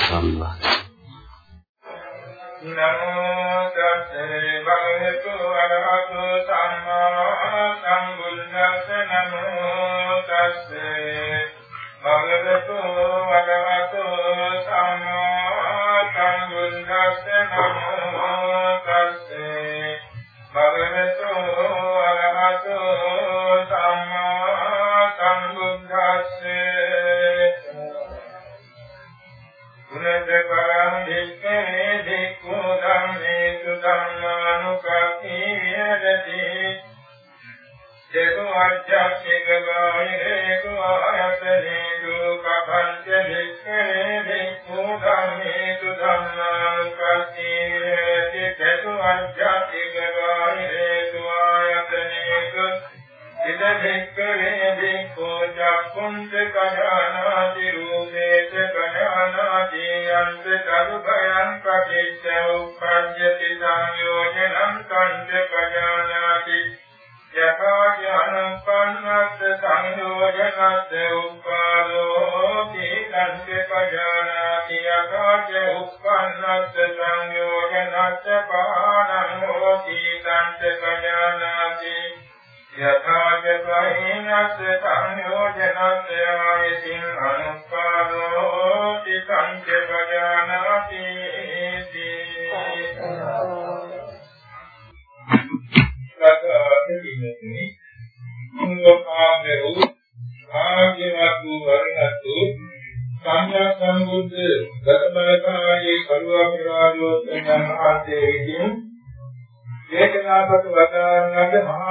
ස්වාමීන් වහන්සේ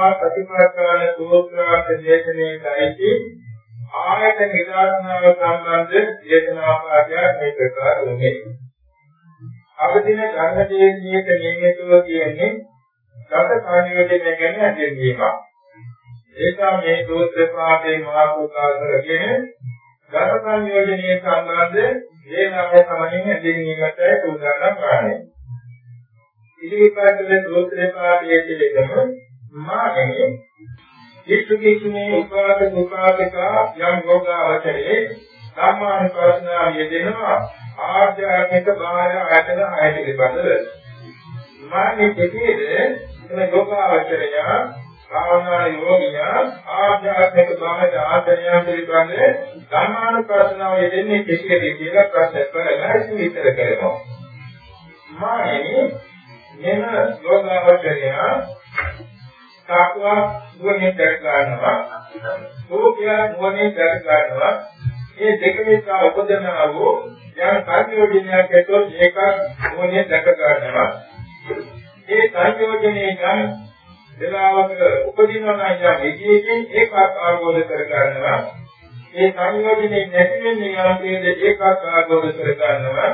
වදාරනද මහා ප්‍රතිපත්තාන සූත්‍රාන්ත දේශනාවයි ආයතන නිදාස්නාව සම්බන්ධ දේශනාපාදයක් මේ ප්‍රකාර වුනේ. අවදින ධර්මදේශීයක නියමිතව කියන්නේ ගත කාණියෝදේ ගැන හැදෙන්නීමක්. ඒක මේ සූත්‍ර පාඨයේ මහාපෝකාර කරගෙන ගත කාණියෝදේ සම්බන්ධ දේනාවේ සමනින් හැදෙන්නීමට උදාහරණ ගන්නවා. ඉදිරිපත් කළ සූත්‍රේ පාඨයේ පිළිගම මාගේ ඉක්ෂුකීතුනේ උපාද උපාදක යම් යෝගාවචරයේ සම්මානුපස්සනාව යෙදෙනවා. ආධ්‍යාත්මික බාහිර ආයතන ආයත පිළිබඳව. මාගේ දෙකේද එන යෝගාවචරය භාවනා යෝගියා ආධ්‍යාත්මික බාහිර ආයතනයන් පිළිබඳව සම්මානුපස්සනාව යෙදෙන්නේ කෙසේද කියලා ප්‍රශ්න කරලා විස්තර කරනවා. මාගේ මෙන්න යෝගාවචරය සාකුවා නුවණින් දැක ගන්නවා. ඕකියා නුවණින් දැක ගන්නවා. මේ දෙක නිසා උපදනා වූ යම් සංයෝජනයක් ඇතොත් ඒක නුවණින් දැක ගන්නවා. ඒ සංයෝජනයේ නම් දලාවක උපදිනවා නම් යම් විදියකින් ඒකත් ආවෝද කර ගන්නවා. ඒ සංයෝජනේ නැති වෙන්නේ යම් ඒකත් ආවෝද කර ගන්නවා.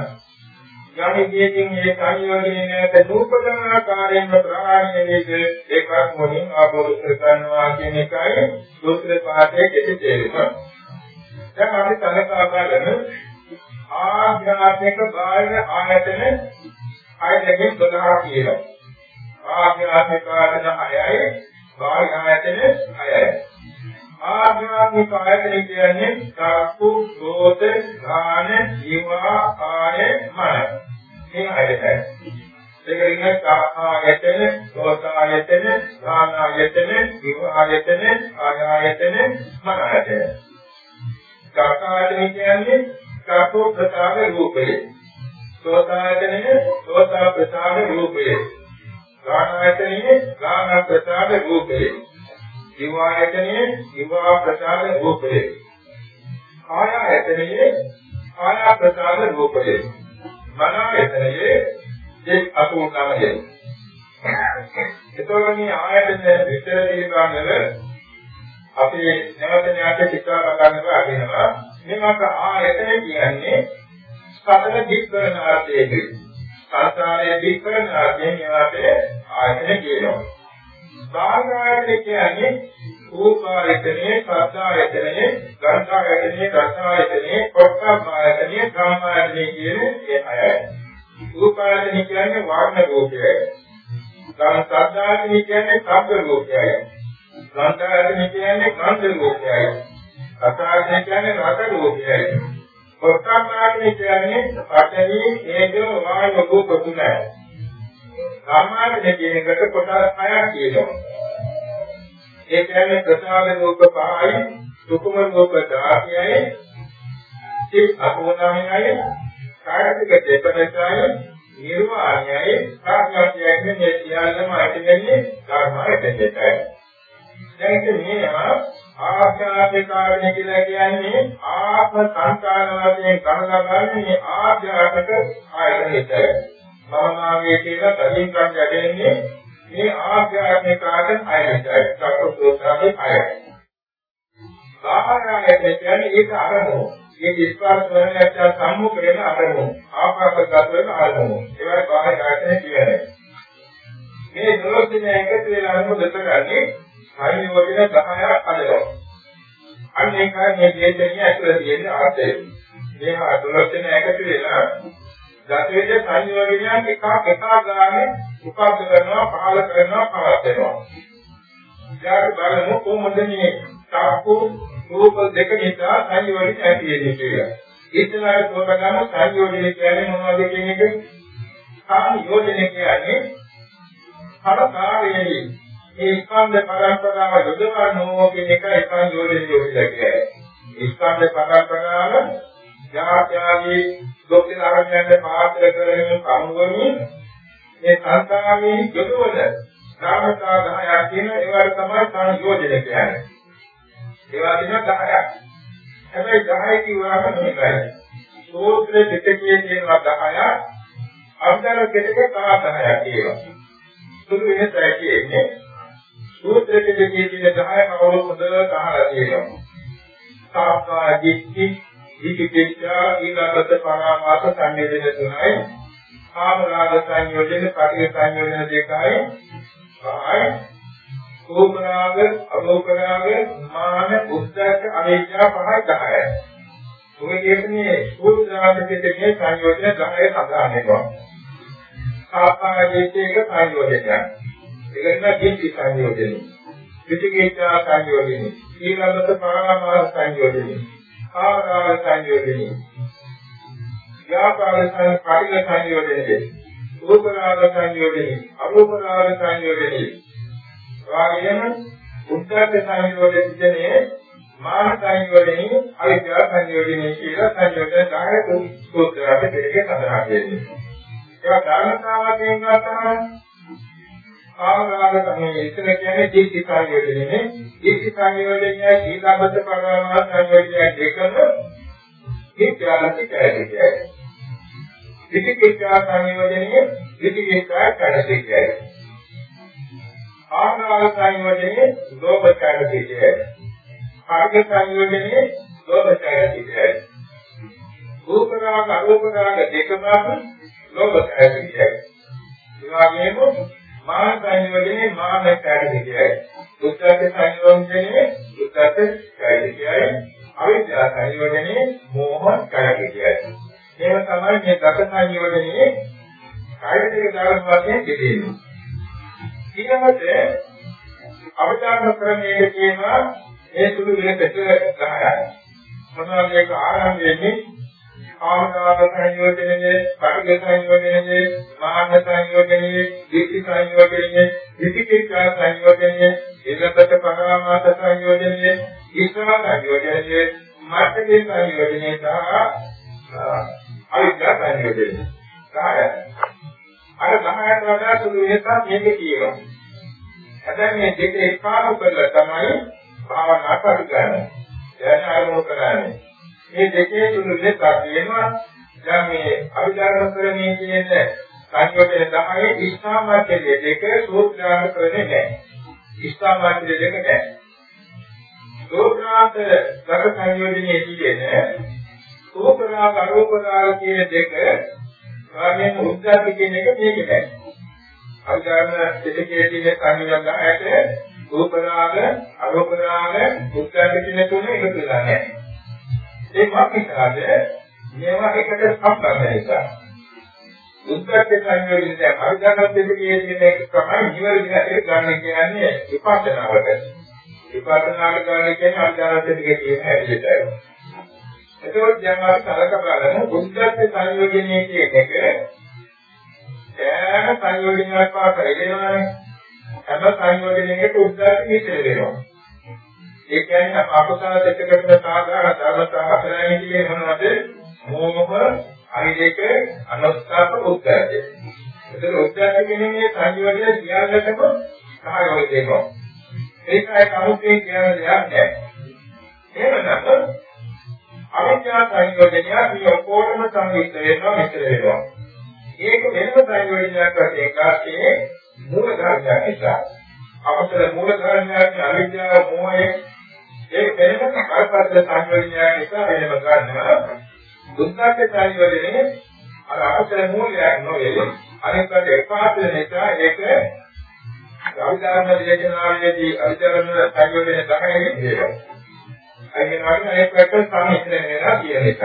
යමිකයෙන් මේ සංයෝජනයේ නැත නූපදන ආකාරයෙන්ම ප්‍රහාණය වේද ඒකක් මොනින් ආબોධ කරගන්නවා කියන එකයි සූත්‍ර පාඨයේ කෙටි තේරුම. දැන් අපි තනකා බලමු ආඥාත්මක බාහිර ආයතන ආයතනෙ 12 කියලා. ආඥාත්මක ආයතන 6යි බාහිර ආයතන 6යි. ආඥාත්මික ආයතන කියන්නේ චක්කු, සෝත, ධාන, ජීවා, කාය, මන. මේ ආයතන. ඒක ඉන්නේ ආයතන, සෝත ආයතන, ධාන ආයතන, ජීවා ආයතන, කාය ආයතන, මන ආයතන. චක්ක ආයතන කියන්නේ චක්කු ප්‍රසාද රූපය. සෝත ආයතනයේ සෝත ප්‍රසාද රූපය. ධාන ආයතනයේ ධාන ප්‍රසාද රූපය. දිවායතනයේ දිවා ප්‍රසාද රූපේ කාය ආයතනයේ කාය ප්‍රසාද රූපය. මන ආයතනයේ ඒ අසුනමයේ. එතකොට මේ ආයතන විතර පිළිබඳව අපි නැවත නැවත සිතා ගන්නවා වෙනවා. මේක ආයතන කියන්නේ සතර දික් කරන අර්ථයේදී. සංසාරයේ දික් කරන අර්ථයෙන් ඒවට ආයතන කියනවා. බාහිර කියන්නේ රූපායතනේ, සද්ධායතනේ, ගන්ධායතනේ, රසායතනේ, පොට්ටබ්බායතනේ, කාමායතනේ කියන මේ හයයි. රූපායතනේ කියන්නේ වර්ණ රූපය. සද්ධායතනේ කියන්නේ ශබ්ද රූපයයි. ගන්ධායතනේ කියන්නේ ගන්ධ රූපයයි. රසායතනේ කියන්නේ රස රූපයයි. පොට්ටබ්බායතනේ කියන්නේ පඨවි, තේජෝ, වායු රූප තුනයි. කාමායතනේ කියන එකට කොටස් හයක් කියනවා. ඒ කියන්නේ ප්‍රසාද රූප පහයි, සුකුම රූප 10යි, සිත් අපෝනාමයයි, කායික දෙපනසයි, නිර්වාණයයි, සාඥායයි මේ සියල්ලම ඇතිවෙන්නේ ධර්මයටයි. දැන් මේවා ආඛ්‍යාතිකාරණය කියලා කියන්නේ ආත්ම සංකාර වශයෙන් ගණනගන්නේ ආධ්‍යාත්මික ආයතනයයි. භවනාගේ කියලා කලින් කන් යදෙන්නේ මේ ආධ්‍යාත්මික කාර්යයන් අයයි. සත්පුරුෂාගේ අයයි. සාහාරය කියන්නේ ඒක අරමුණු. ඒක ස්පර්ශ කරනට සම්මුඛ වෙන අරමුණු. ආකාශගත වෙන අරමුණු. ඒවයි බාහිර ආයතන කියන්නේ. මේ දොළොස් දින එකතු වෙලා අරමුණු දෙකගන්නේ සංයෝජන 10ක් අදලා. අන්න ඒකයි මේ දේශනිය ඇතුළේ තියෙන අර්ථය. මේ දොළොස් දින එකතු වෙලා දසවිද සංයෝජනයන් එකක් එකක් ගානේ උපද්ද කරනවා පහල කරනවා පවත්වනවා. ඊට බලමු කොහොමද මේ තාක්කු රූප දෙක නිසා සංයෝජන ඇති වෙන්නේ කියලා. ඉස්සරහට තෝරගන්න සංයෝජන කියන්නේ මොනවද කියන එක සංයෝජන කියන්නේ හරකාරයේ ඒ ස්කන්ධ පරම්පරාව යොදවනෝ කියන එක සංයෝජන යොදලා කියන්නේ. ස්කන්ධ පරම්පරාව ජාත්‍යාගේ ලෝකේ ආරම්භයන්ට පාත්‍ර කරගෙන කමුවමින් මේ සංස්කාරයේ යොදවන ධර්මතා 10ක් කියන ඒවට තමයි සංයෝජන කියන්නේ. ඒවා දින 10ක්. හැබැයි 10 කිව්වම මේකයි. සූත්‍ර පිටකයේ තියෙනවා 10ක්. අන්තර පිටකේ තව 10ක් කියනවා. සුළු වෙනසයි කියන්නේ. සූත්‍ර පිටකයේ තියෙන 10 කවුරු හොඳට අහලා තියෙනවා. සාස්ත්‍රා දිට්ඨි විචිකිච්ඡා ඊළඟට පරාමාස සංයෝජන තුනයි. කාම රාග සංයෝජන පටිඝ සංයෝජන දෙකයි. පහයි රූප රාග අරූප රාග මාන උද්දච්ච අවිජ්ජා පහයි 10යි ඔය කියන්නේ රූප රාග දෙකේ සංයෝජන 10 සඳහන් වෙනවා. ආපාදිතේක සංයෝජනයක්. ඒකෙන් දිට්ඨි සංයෝජන. විචිකිච්ඡා සංයෝජන. ඊළඟට පරාමාස සංයෝජන. ආකාර සංයෝජනයි. ව්‍යාපාර සංස්කාරික සංයෝජනයි. රූපරාග සංයෝජනයි. අරූපරාග සංයෝජනයි. වාගේම උද්දච්ච සංයෝජනයේ මාන සංයෝජනයි අවිද්‍යා සංයෝජනයි කියලා සංයෝජන 10 සූත්‍රයට දෙකේ සඳහන් වෙන්නේ. ඒවා ධර්මතාවයෙන් ගන්නවා ආවරාග මේ ඉතන කියන්නේ දීක්ෂි සංයෝජනේ දීක්ෂි සංයෝජනය සීලබ්බත පරමාර්ථ සංයෝජනය දෙකම විද්‍යාලති කැලේ විචිකිච්ඡා සංයෝජනයේ විචිකිච්ඡා කැලේ ආවරාග සංයෝජනයේ ලෝභ කැලේ ආර්ග සංයෝජනයේ ලෝභ කැලේ රූපරාග අරූපරාග දෙකම ලෝභ කැලේ ඒ වගේම මාන සංයෝජනේ මානයට කියයි. දුක්ඛ සංයෝජනේ දුක්ඛ කියයි. අවිද්‍යා සංයෝජනේ මෝහ කියයි. මේව තමයි මේ දස සංයෝජනේ කායික දාන වශයෙන් දෙන්නේ. ඊළඟට අවධාන ක්‍රමයේ කියනවා ඒ සුළු වෙනස 10යි. මොනවාද ඒක ආරම්භයේදී ආකාර සංයෝජනයේ, පටිඝ සංයෝජනයේ, මාන සංයෝජනයේ, දීප්ති සංයෝජනයේ, විචිකිච්ඡා සංයෝජනයේ, ඊළඟට පරමාර්ථ සංයෝජනයේ, ඊශ්වර සංයෝජනයේ, මාර්ගයේ සංයෝජනයේ සහ අවිද්‍යා සංයෝජනයේ. කාය අර 10ට වඩා සුළු වෙනසක් මේකේ තියෙනවා. හැබැයි මේ දෙක එකාම කරලා තමයි භාවනා කරගන්නේ. දැන් ආරම්භ කරන්නේ. මේ දෙකේ තුන දෙකක් තියෙනවා. දැන් මේ අභිධර්ම ක්‍රමයේ කියන සංයෝජන 10 ඉස්හාමාත්‍ය දෙක සූත්‍රාන්ත ක්‍රමේ නැහැ. ඉස්හාමාත්‍ය දෙක නැහැ. සූත්‍රාන්ත ගත සංයෝජනයේ තියෙන සූත්‍රාග අරූපරාග කියන දෙක කාර්යයෙන් උද්ගත කියන එක මේක නැහැ. අභිධර්ම දෙකේ තියෙන සංයෝජන 10ට රූපරාග අරූපරාග උද්ගත කියන තුන එකතු වෙලා නැහැ. ඒ මොකක්ද? මේවා එකට සම්බන්ධ නිසා. උද්ගත සංයෝජන දැන් අවිධානත් දෙකේ තියෙන එක තමයි නිවැරදි හැටියට ගන්න කියන්නේ විපස්සනාවට. විපස්සනාවට ගන්න කියන්නේ අවිධානත් දෙකේ තියෙන හැටියටයි. එතකොට දැන් අපි සලක බලමු උද්ගත සංයෝජනයේ කියන එක ඈන සංයෝජනයක් පාස එදෙනවනේ. හැම සංයෝජනයකට උද්ගත මිශ්‍ර වෙනවා. ඒ කියන්නේ අපසාර දෙකකට සාධාරණ ධර්මතා හතරයි කියන්නේ මොනවද? මෝහ අනිදේක අනුස්ථාප උත්තරය. ඒතර උත්තරය කියන්නේ මේ සංයෝජන සියල්ලටම සහයෝගය දෙනවා. ඒකයි කවුරුත් කියන දෙයක් නෑ. එහෙමනම් අවිද්‍යා සංයෝජනය මේ ඔක්කොටම සංයුක්ත වෙනවා මෙතන වෙනවා. ඒක වෙනම සංයෝජනයක් වශයෙන් කාස්සේ මූල ධර්මයක් නිසා. අපතර මූල ධර්මයක් අවිද්‍යාව මොහය ඒ වෙනම කරපද්ද සංයෝජනයක් නිසා වෙනම ගන්නවා. දුක්ඛ සංයෝජනේ අර අවසර මූලයක් නොවේ අනෙක් කට එකාත් නිසා ඒක අවිධර්ම දේශනාවේදී අවිධර්ම සංයෝජන 10කින් දෙනවා. අයියනවා අනෙක් කට සම්මිශ්‍රණය වෙනවා කියන එක.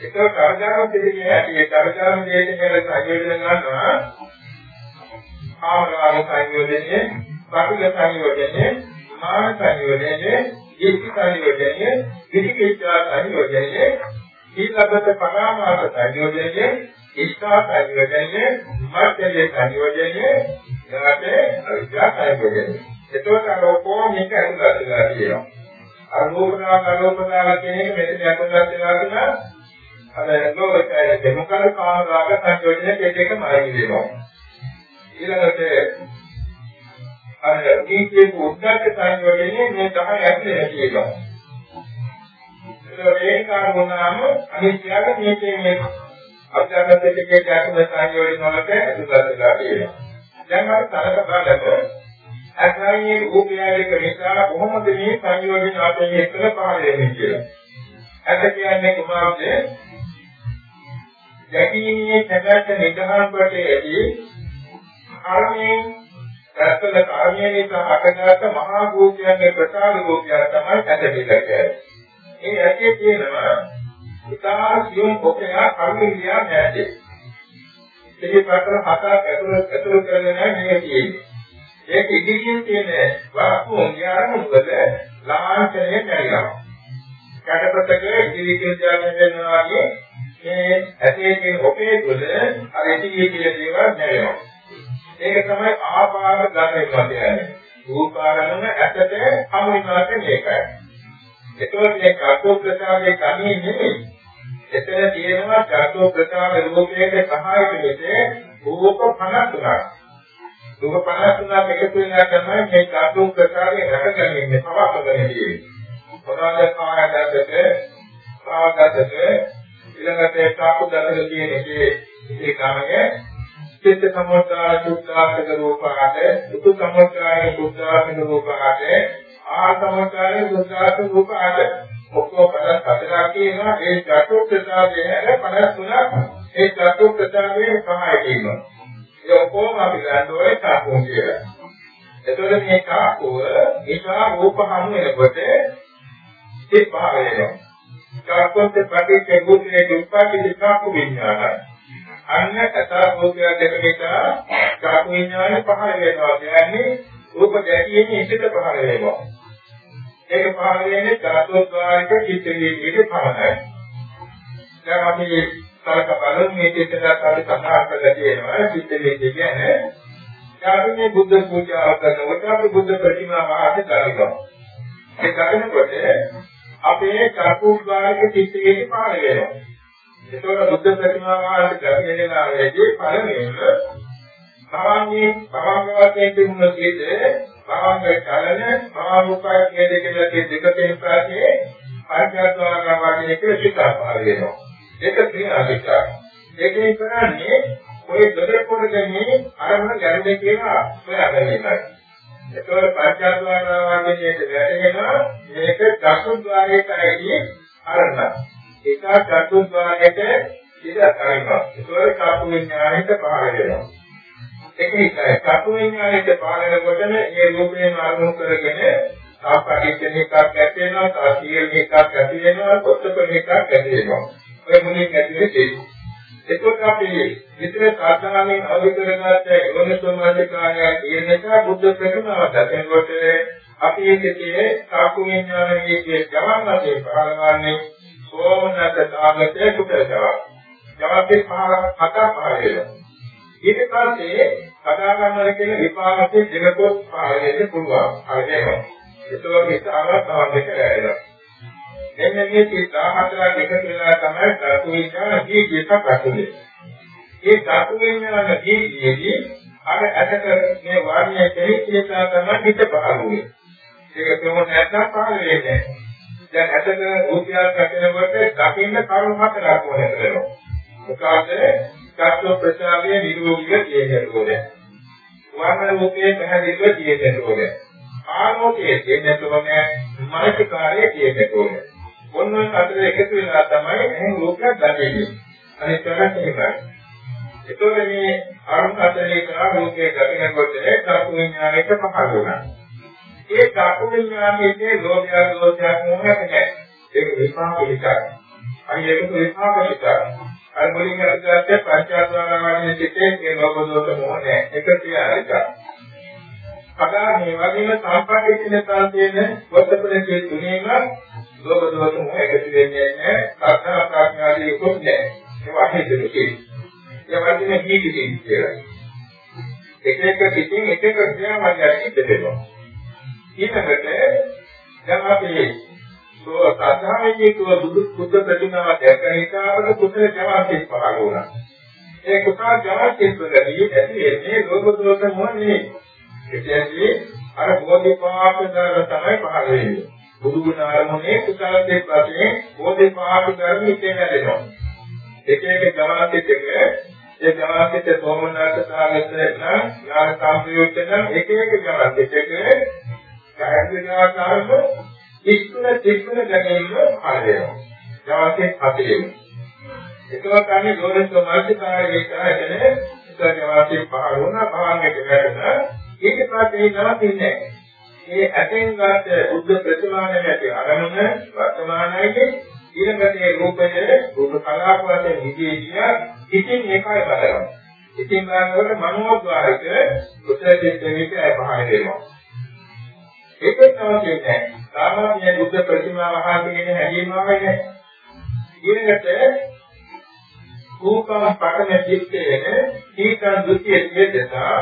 ඒක කරජාම දෙවියන් ඇති ඒ කරජාම දේශනාවේ සංයෝජන ගන්නවා. ආමරාම සංයෝජනේ, පටිඝ සංයෝජනේ, මාන සංයෝජනේ, ඉස්ති සංයෝජනේ, විදිකේචා සංයෝජනේ ඊළඟට පරාමාස සංයෝජනයේ ඉෂ්ඨා සංයෝජනයේ මධ්‍යයේ සංයෝජනයේ ඊළඟට අවිද්‍යා සංයෝජනයේ එතකොට අර ඔක්කොම මේක අනුගතලා තියෙනවා. අනුෝපනා කලෝපනා කියන එක මෙතන අනුගතලා තියෙනවා. අර ලෝකයේ දෙමකල කාම රාග සංයෝජනයේ දෙකම අයින් වෙනවා. ඊළඟට අර කීකේ උද්ගත සංයෝජනයේ මේ තමයි ඇතුලේ තියෙනවා වේකාර වුණාම අනිත්‍යක මේකේ මේ අධ්‍යාත්මික දෙකේ ගැටුම සංයෝජන වලට ඇතුළත් වෙලා තියෙනවා. දැන් අපි තරක බලද්දී අසායයේ රූපයයක නිසා කොහොමද මේ සංයෝජන අපේ එක්කල පහළ වෙන්නේ කියලා. අද කියන්නේ කුමාරද යකිනේ සැබෑට නිදහස් කොටේදී කර්මයෙන් රැස්වල කර්මයෙන් නිසා හටගත් මහා භූතයන්ගේ ප්‍රසාද රූපයක් තමයි ඇදහිලා කියන්නේ. ඒ ඇටේ තියෙනවා ඉතා සියුම් පොකයක් කර්මිලියා නැහැදී. ඉතින් පාතර හතක් ඇතුළත ඇතුළත කරගෙන මේ තියෙන්නේ. ඒක ඉදිරියෙන් තියෙන වාකුම් ඥාන මොකද ලාංඡනය කරනවා. කඩපතක ඉදිරියෙන් ඥාන වෙනවා වගේ මේ ඇටේ තියෙන ඔපේ තුළ අර ඉදිරියේ කියන දේවල් නැවෙනවා. ඒක තමයි ආපාද ගන්න කියන්නේ. රූපාරණම ඇටට හමු වෙනවා කියන්නේ ඒකයි. එතකොට මේ චක්කු ප්‍රසාදයේ කණේ නෙමෙයි. එතන තියෙනවා චක්කු ප්‍රසාද රූපයේ සහායක වෙන්නේ රූප 53ක්. රූප 53ක් එකතු වෙනා තමයි මේ චක්කු ප්‍රසාදයේ රැකගන්නේ පවත්වන්නේ. මොනවාද කායදත්තක කායදත්තක ඊළඟට චක්කු දත්තක කියන එකේ ඒ කාමයේ චිත්ත සමුත්‍රාය සුත්‍රාක රූපාට උතු සමුත්‍රාය සුත්‍රාක රූපාට ආසමකාරී දුක්ඛාත රූප ආද ඔක්කොම පදස් හතරක් කියනවා. ඒ චතු ප්‍රසාදයේ හැර 53ක් ඒ චතු ප්‍රසාදයේ සමාය කියනවා. ඒ ඔක්කොම අපි ගන්න ඕනේ චාකෝ කියලා. එතකොට මේ චාකෝව නිසා රූප හමු වෙනකොට ඒ පහ වෙනවා. චාකෝත් ප්‍රතිචේ ගුණේ දුක්ඛාති චාකෝ විඥානයි. අන්න කතා රූපය දෙක නිසා චාකෝ විඥානය පහළ වෙනවා කියන්නේ රූප දැකීමේ ඉසිත පහළ වෙනවා ඒක පහළ වෙන්නේ ධාතුද්වාරික චිත්ත වේගයේ පමණයි. දැන් අපි සලක බලමු මේ චිත්තයක් අපි සඳහන් කරලා තියෙනවා චිත්ත වේගය කියන්නේ අපි මේ බුද්ධ පූජාව කරනකොට අපි බුද්ධ ප්‍රතිමා වාහක කරනවා. ඒ කරනකොට අපේ ධාතුද්වාරික චිත්ත වේගය පහළ වෙනවා. ඒතකොට බුද්ධ ප්‍රතිමා වාහක කරගෙන ආවේදී පළවෙනිම සාමාන්‍යයෙන් භවංග වශයෙන් තිබුණ කීද භවංග චලන භවංගය කියන දෙක දෙක දෙක තේපාගේ පංචාද්වාරක වගේ එක සිතා පහළ වෙනවා. ඒක ක්‍රියාසිකා. ඒකේ කරන්නේ ඔය දෙදෙකොඩ ගැනීම අරමුණ ගැනීම කියලා හොයාගන්න එකයි. ඒතකොට පංචාද්වාර වගේ වැටෙනවා මේක චතුද්වාරයට ඇදී අරන්න. ඒක චතුද්වාරයට ඉඳ කරනවා. ඒතකොට චතු විඥාණයට පහළ වෙනවා. ඒක එකයි. චතු විඥාණයට පහළ වෙනකොටම මේ රූපේ අරමුණු කරගෙන සාපරිච්ඡන එකක් ඇති වෙනවා, සාසීල එකක් ඇති වෙනවා, කොටපල එකක් ඇති වෙනවා. ඔය මුලින් ඇති වෙන්නේ එතකොට අපි විතර සාධනාවෙන් අවදි කරගත්ත යෝනිසෝමනසිකාරය කියන එක බුද්ධ ප්‍රතිමාවක්. එතකොට අපි ඒකේ සාකු විඥානයේ ජවන් වශයෙන් පහළවන්නේ සෝමනත සාගතේ කුටලතාව. ජවන්ගේ පහල හත පහල වෙනවා. ඊට පස්සේ කතා කරනවා කියන විපාකයේ දෙකකොත් පහල වෙන්න පුළුවන්. හරි නේද? ඒතකොට ඒක ආවතාවක් දෙක ඇරෙනවා. මෙන්න මේ 14 එකතු වෙලා තමයි ධාතු විඥාන දීගියක ප්‍රතිනේ. ඒ ධාතු විඥාන දීගියේදී අර ඇතක මේ වාර්ණයේ කෙලිකේතා තමයි හිත පහළුවේ. ඒක කොහොම නැත්නම් පහළ වෙන්නේ දැන් ඇතක රූපයක් රැකෙනකොට දකින්න කරුණු හතරක් ඕනේ කරනවා. මොකද චක්ක ප්‍රචාරයේ නිරෝගිය තියෙන්න ඕනේ. වර්ණ රූපයේ පැහැදිලිව තියෙන්න ඕනේ. ආලෝකයේ තියෙන්න ඕනේ. මානසිකාරයේ තියෙන්න ඕනේ. ඔන්න ඔය අතර එකතු වෙලා තමයි එහෙන් රූපයක් දැනෙන්නේ. අනිත් කරත් එහෙමයි. ඒතකොට මේ අරුණ අතරේ කරා රූපයේ දකිනකොට ධාතු විඥානයට පහළ වුණා. ඒ ධාතු විඥානයේ ලෝභය දෝෂයක් මොහොතක් නැහැ. ඒක විපාක විචාර. අනිත් ඒක විපාක විචාර. අර මුලින් අරගත්ත පංචාද්වාරවලින් සිටේ මේ ලෝභ දෝෂ මොහ නැහැ. ඒක කියලා කඩා මේ වගේම සම්ප්‍රාප්තිනතා තියෙන වර්තපරයේ තුනේම ලෝභ දෝෂ මොහ එකතු වෙන්නේ නැහැ. සත්‍ය ප්‍රඥාදී කුත් නැහැ. ඒවා හේතුනේ කියන්නේ. ඒ වගේම කීකිතින් කියලා. එක එක පිටින් එක එක ක්‍රියාවලියක් සිද්ධ වෙනවා. ඊළඟට දැන් අපි සෝ සත්‍යාවේ කියව බුදු බුද්ධ ප්‍රතිමාව දැක හිතාවක කුසල ජවාබ්දේ පහළ වුණා. ඒ කුසල ජවාබ්දේ ප්‍රගතිය ඇති වෙන්නේ ලෝභ දෝෂ මොහ නෙවෙයි. ඒ කියන්නේ අර බෝධිපාක ධර්ම තමයි පහළ වෙන්නේ. බුදු ගුණ ආරමුණේ කුසලයේ වශයෙන් බෝධිපාක ධර්ම ඉතින් හැදෙනවා. එක එක ජමාතික ඒ ජමාතික සෝමනාථ සාගත නම් ඥාන සම්ප්‍රයුක්ත නම් එක එක ජමාතික කාර්යඥාකාරව ඉක්ුණ තික්ුණ ගැනීම පහළ වෙනවා. ජමාතික හතේ. ඒකවත් අනේ ගෝරස්ව මාර්ගකාරයේ කායනේ එක ජමාතික පහළ වුණා භාංගයට වැටෙනවා ඊට පස්සේ නවතින්නේ මේ ඇතෙන් ගන්න බුද්ධ ප්‍රතිමානයේ ඇති අරමුණ වර්තමානයේ ඊළඟට මේ රූපය රූප කලාප වශයෙන් විදේශිය ඉතින් ඒකයි බලනවා. ඉතින් ගන්නකොට මනෝද්වාරික කුසලයෙන් දෙවිට පහළ වෙනවා. ඒකත් තමයි කියන්නේ. සාමාන්‍ය බුද්ධ ප්‍රතිමා වහන්සේගේ හැදීමාවයි නෑ. ඊළඟට රූපම පටන චිත්තේන ඊකන් දුතිය චේතසා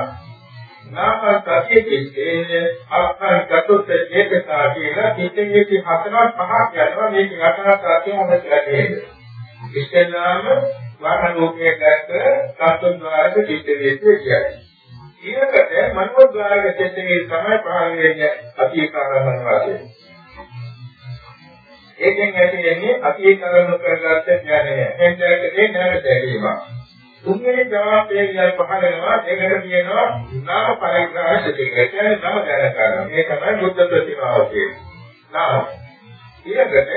නාම සතිය චිත්තේන අක්ඛන් චතුත් චේතසා කියලා චිත්තයේ හතරක් පහක් යනවා මේක හතරක් සතිය හොඳ කියලා කියන්නේ. ඉස්සෙල්ලාම වාහන රූපයේ දැක්ක සත්ත්වද්වාරක චිත්ත වේදේ කියන්නේ. ඊළඟට මනෝද්වාරක චිත්ත වේද තමයි පහළ වෙන්නේ අතීකාරමන වාසේ. ඒකෙන් ඇති වෙන්නේ අතීකාරම කරගත්ත ඥානය. එතනට ඒ ඥාන දැරීම. තුන්වෙනි ජවාබේ වියල් පහල වෙනවා ඒකට කියනවා නාම පරිග්‍රහය කියලා. කියන්නේ නම දැන ගන්න. මේ තමයි බුද්ධ ප්‍රතිමාව කියන්නේ. නාම. ඊළඟට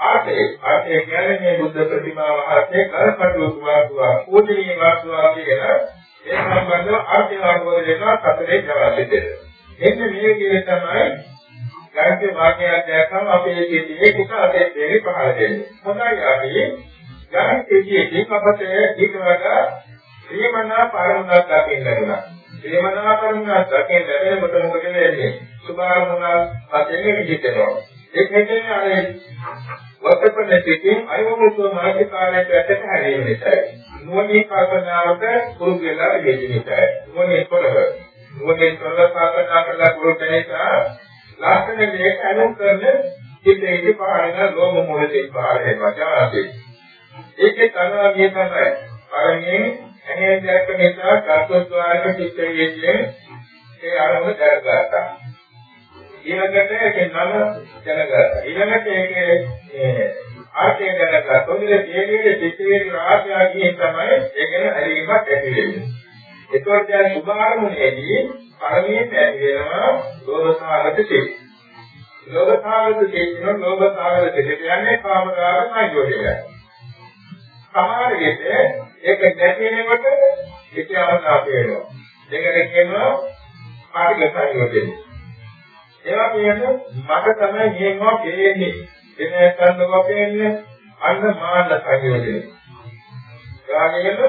ආතේ ආතේ කියන්නේ මේ බුද්ධ ප්‍රතිමාව ආතේ කරපටු වාසුවා පූජනීය වාසුවා කියන ඒ සම්බන්ධව ආර්ථික ආවෝද වෙනවා සතරේ ජවාබේ දෙන්න. එන්න මේ විදිහේ තමයි ගායක වාක්‍යයක් දැක්කම අපේ ජීවිතේ කුසල දෙයක් පහළ වෙන්නේ. හොඳයි අපි යම් කෙටියකින් අපට ඊට වඩා ප්‍රේමනා පරමුණක් දකින්න ලැබුණා. ප්‍රේමනා පරමුණක් දකින්න ලැබෙනකොට මොකද වෙන්නේ? සුභාරමුණක් අතෙන් විදිතනවා. ඒක කියන්නේ අර වත්තපන පිටින් අයෝනිසෝ මාර්ගකාරයට ඇටට හැරීම නිසායි. නුවණින් කල්පනාවට පුරුදු වෙලා යෙදෙන නිසායි. නුවණින් තොරව. නුවණින් තොරව කල්පනා කරලා පුරුදු නිසා ලක්ෂණ දෙක අනුව කරන චිත්තයේ පහළන ලෝම මූලික පහළ වෙනවා. ජාතේ ඒකේ කනවාගේ තමයි. පළවෙනි ඇහැ දැක්ක නිසා චතුස්වාරක චිත්ත වේදයේ ඒ අරමුණ දැකගත්තා. ඊළඟට ඒකේ නම දැනගත්තා. ඊළඟට ඒකේ ආර්ථය දැනගත්තා. ඔන්නේ තේරෙන්නේ සිත්විලි රාශිය කියන තමයි ඒ ගැන ඇලීමක් ඇති වෙන්නේ. ඒකෝට දැන් සුභාරමුණේදී පරමයෙන් ඇති වෙනවා ලෝභසාගත සිත්. ලෝභසාගත සිත් නෝ ලෝභසාගත සිත් කියන්නේ කාමරාග සංයෝජනය. සමහර විට ඒක නැතිවෙනකොට ඉතිහාසාප වෙනවා. දෙකට කියනවා පාටික සංයෝජනය. ඒවා කියන්නේ මට තමයි මේවා පේන්නේ. එන කරනවා පේන්නේ අන්න මාන්න සංයෝජනය. එවාගෙම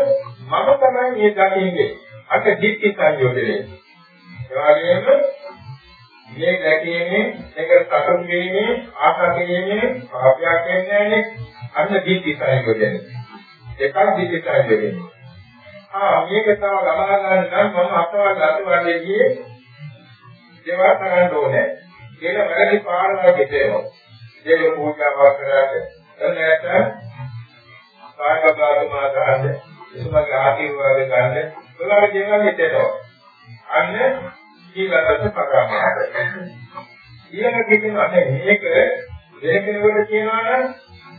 මම තමයි මේ දකින්නේ. අට දික්ටි සංයෝජනය. එවාගෙම මේ දැකීමේ ඒක සතුන් වීමේ ආශා කිරීමේ පාපයක් වෙන්නේ නැහැ අන්න දික්ටි සංයෝජනය. එකක් දික්ටි සංයෝජනය. ආ මේක තව ලබා ගන්න නම් මම අපවල් අතවලේ ගියේ ඒවා කරන්න ඕනේ. ඒක වැරදි පාරවල් ගෙතේනවා. දේව පූජාවක් කරාට එන්නට කායගත මාතාද එතුමාගේ ආශිර්වාද ගන්න ඔයාලා දේවල් හිතේනවා. අන්න ඊළඟට පරාමාස. ඊළඟ කියනවා මේක වෙන කෙනෙකුට කියනවා නම්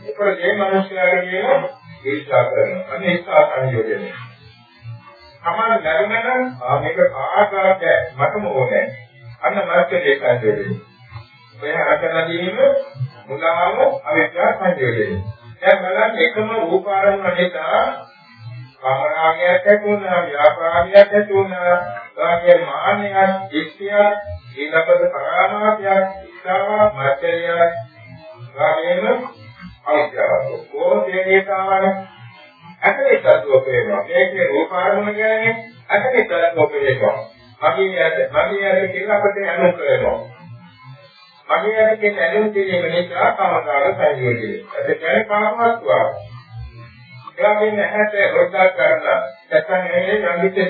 ඒක මේ මිනිස්යාගේ කියන ඊර්ෂ්‍යා කරනවා. අන්න ඒසා සංයෝජනය. සමාන ධර්මන මේක ආකාරයක් මටම ඕනේ. අන්න මාර්ගයේ සංයෝජනය. ඔය අකරදීම මුලාව අවිද්‍යා සංයෝජනය. දැන් බලන්න එකම රූපාරම්භ නිසා කාමරාගයක් ඇති වුණා, ව්‍යාපාරයක් ඇති වුණා, වාගේ මාන්නයක්, ඉස්තියක්, ඊළඟට පරාමාසයක්, ඉස්සාවක්, මාත්‍යයක්, වාගේම අවිද්‍යාවක්. කොහොමදේතාවන අකලේ තත්ත්වයක් වෙනවා. මේකේ රූපාරම්භ කියන්නේ අකලේ තත්ත්වයක් වෙනවා. මගේ ඇද මගේ ඇද කියලා අපිට අනුක කරනවා. මගේ ඇද කියන ඇලුම් කිරීම නිසා කාමකාර සංයෝගය. ඒක කියන්නේ කාමවත්වාව. ඒ වගේම ඇහැට රොඩක් කරලා නැත්නම් ඇහි යම්කිසි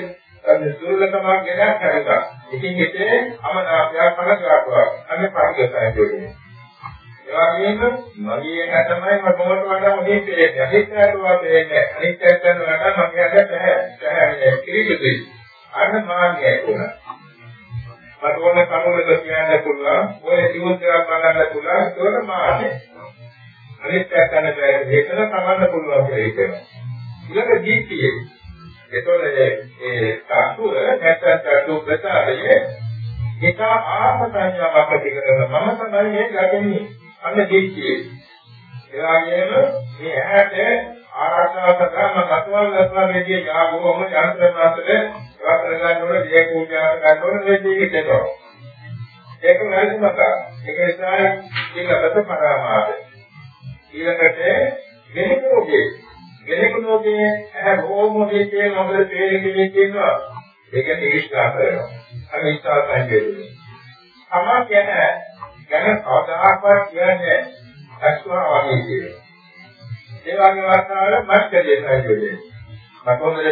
දුර්ලභමක් ගෙනත් හරගා. ඉතින් හිතේ අමනාපයක් කනගාටුවක් අන්න පරිගතයි ඒ වගේම මගේ ඇහැ තමයි මට මොකට වඩා හොඳින් පේන්නේ. අනිත් ඇහැට වඩා පේන්නේ. අනිත් ඇහැට වඩා මගේ ඇහැ නැහැ. නැහැ කිරිදුයි. අන්න මාන්නය වුණා. මට ඕන කනුවල කියන්න පුළුවන්. ඔය ජීවිතයක් බලන්න පුළුවන්. ඒක මාන්නය. අනිත් පැත්තට බැහැ දෙකම තමන්න පුළුවන් කියලා හිතෙනවා. ඊළඟ දීප්තියේ එතකොට ඒ සාතුර නැත්නම් සාතු ප්‍රසාරයේ එක ආත්ම සංඥාවක් ඇති කරන මම තමයි මේ ගන්නේ අන්න දීප්තියේ. ඒ වගේම මේ ඇහැට ආරක්ෂා කරන කතුවල් ලස්වාමේදී යාගෝම යන්ත්‍රනාතට වස්ත්‍ර ගන්න ඕන දේ පූජා ගන්න ඕන මේ දේ හිතෙනවා. ඒක වැරදිමක. ඒක නිසා ඊළඟට පරාමාස. ඊළඟට වෙනකෝගේ වෙනකෝගේ ඇහැ රෝමෝගේ කියන මොකද තේරෙන්නේ කියනවා. ඒක නිවිස්සා කරනවා. අනිස්සා සංජේතුනේ. තමා කියන ගැන කවදාකවත් කියන්නේ අස්වා වගේ කියනවා. ඒ වගේ අවස්ථාවල මත්කදේ සංජේතුනේ. මතොන්දල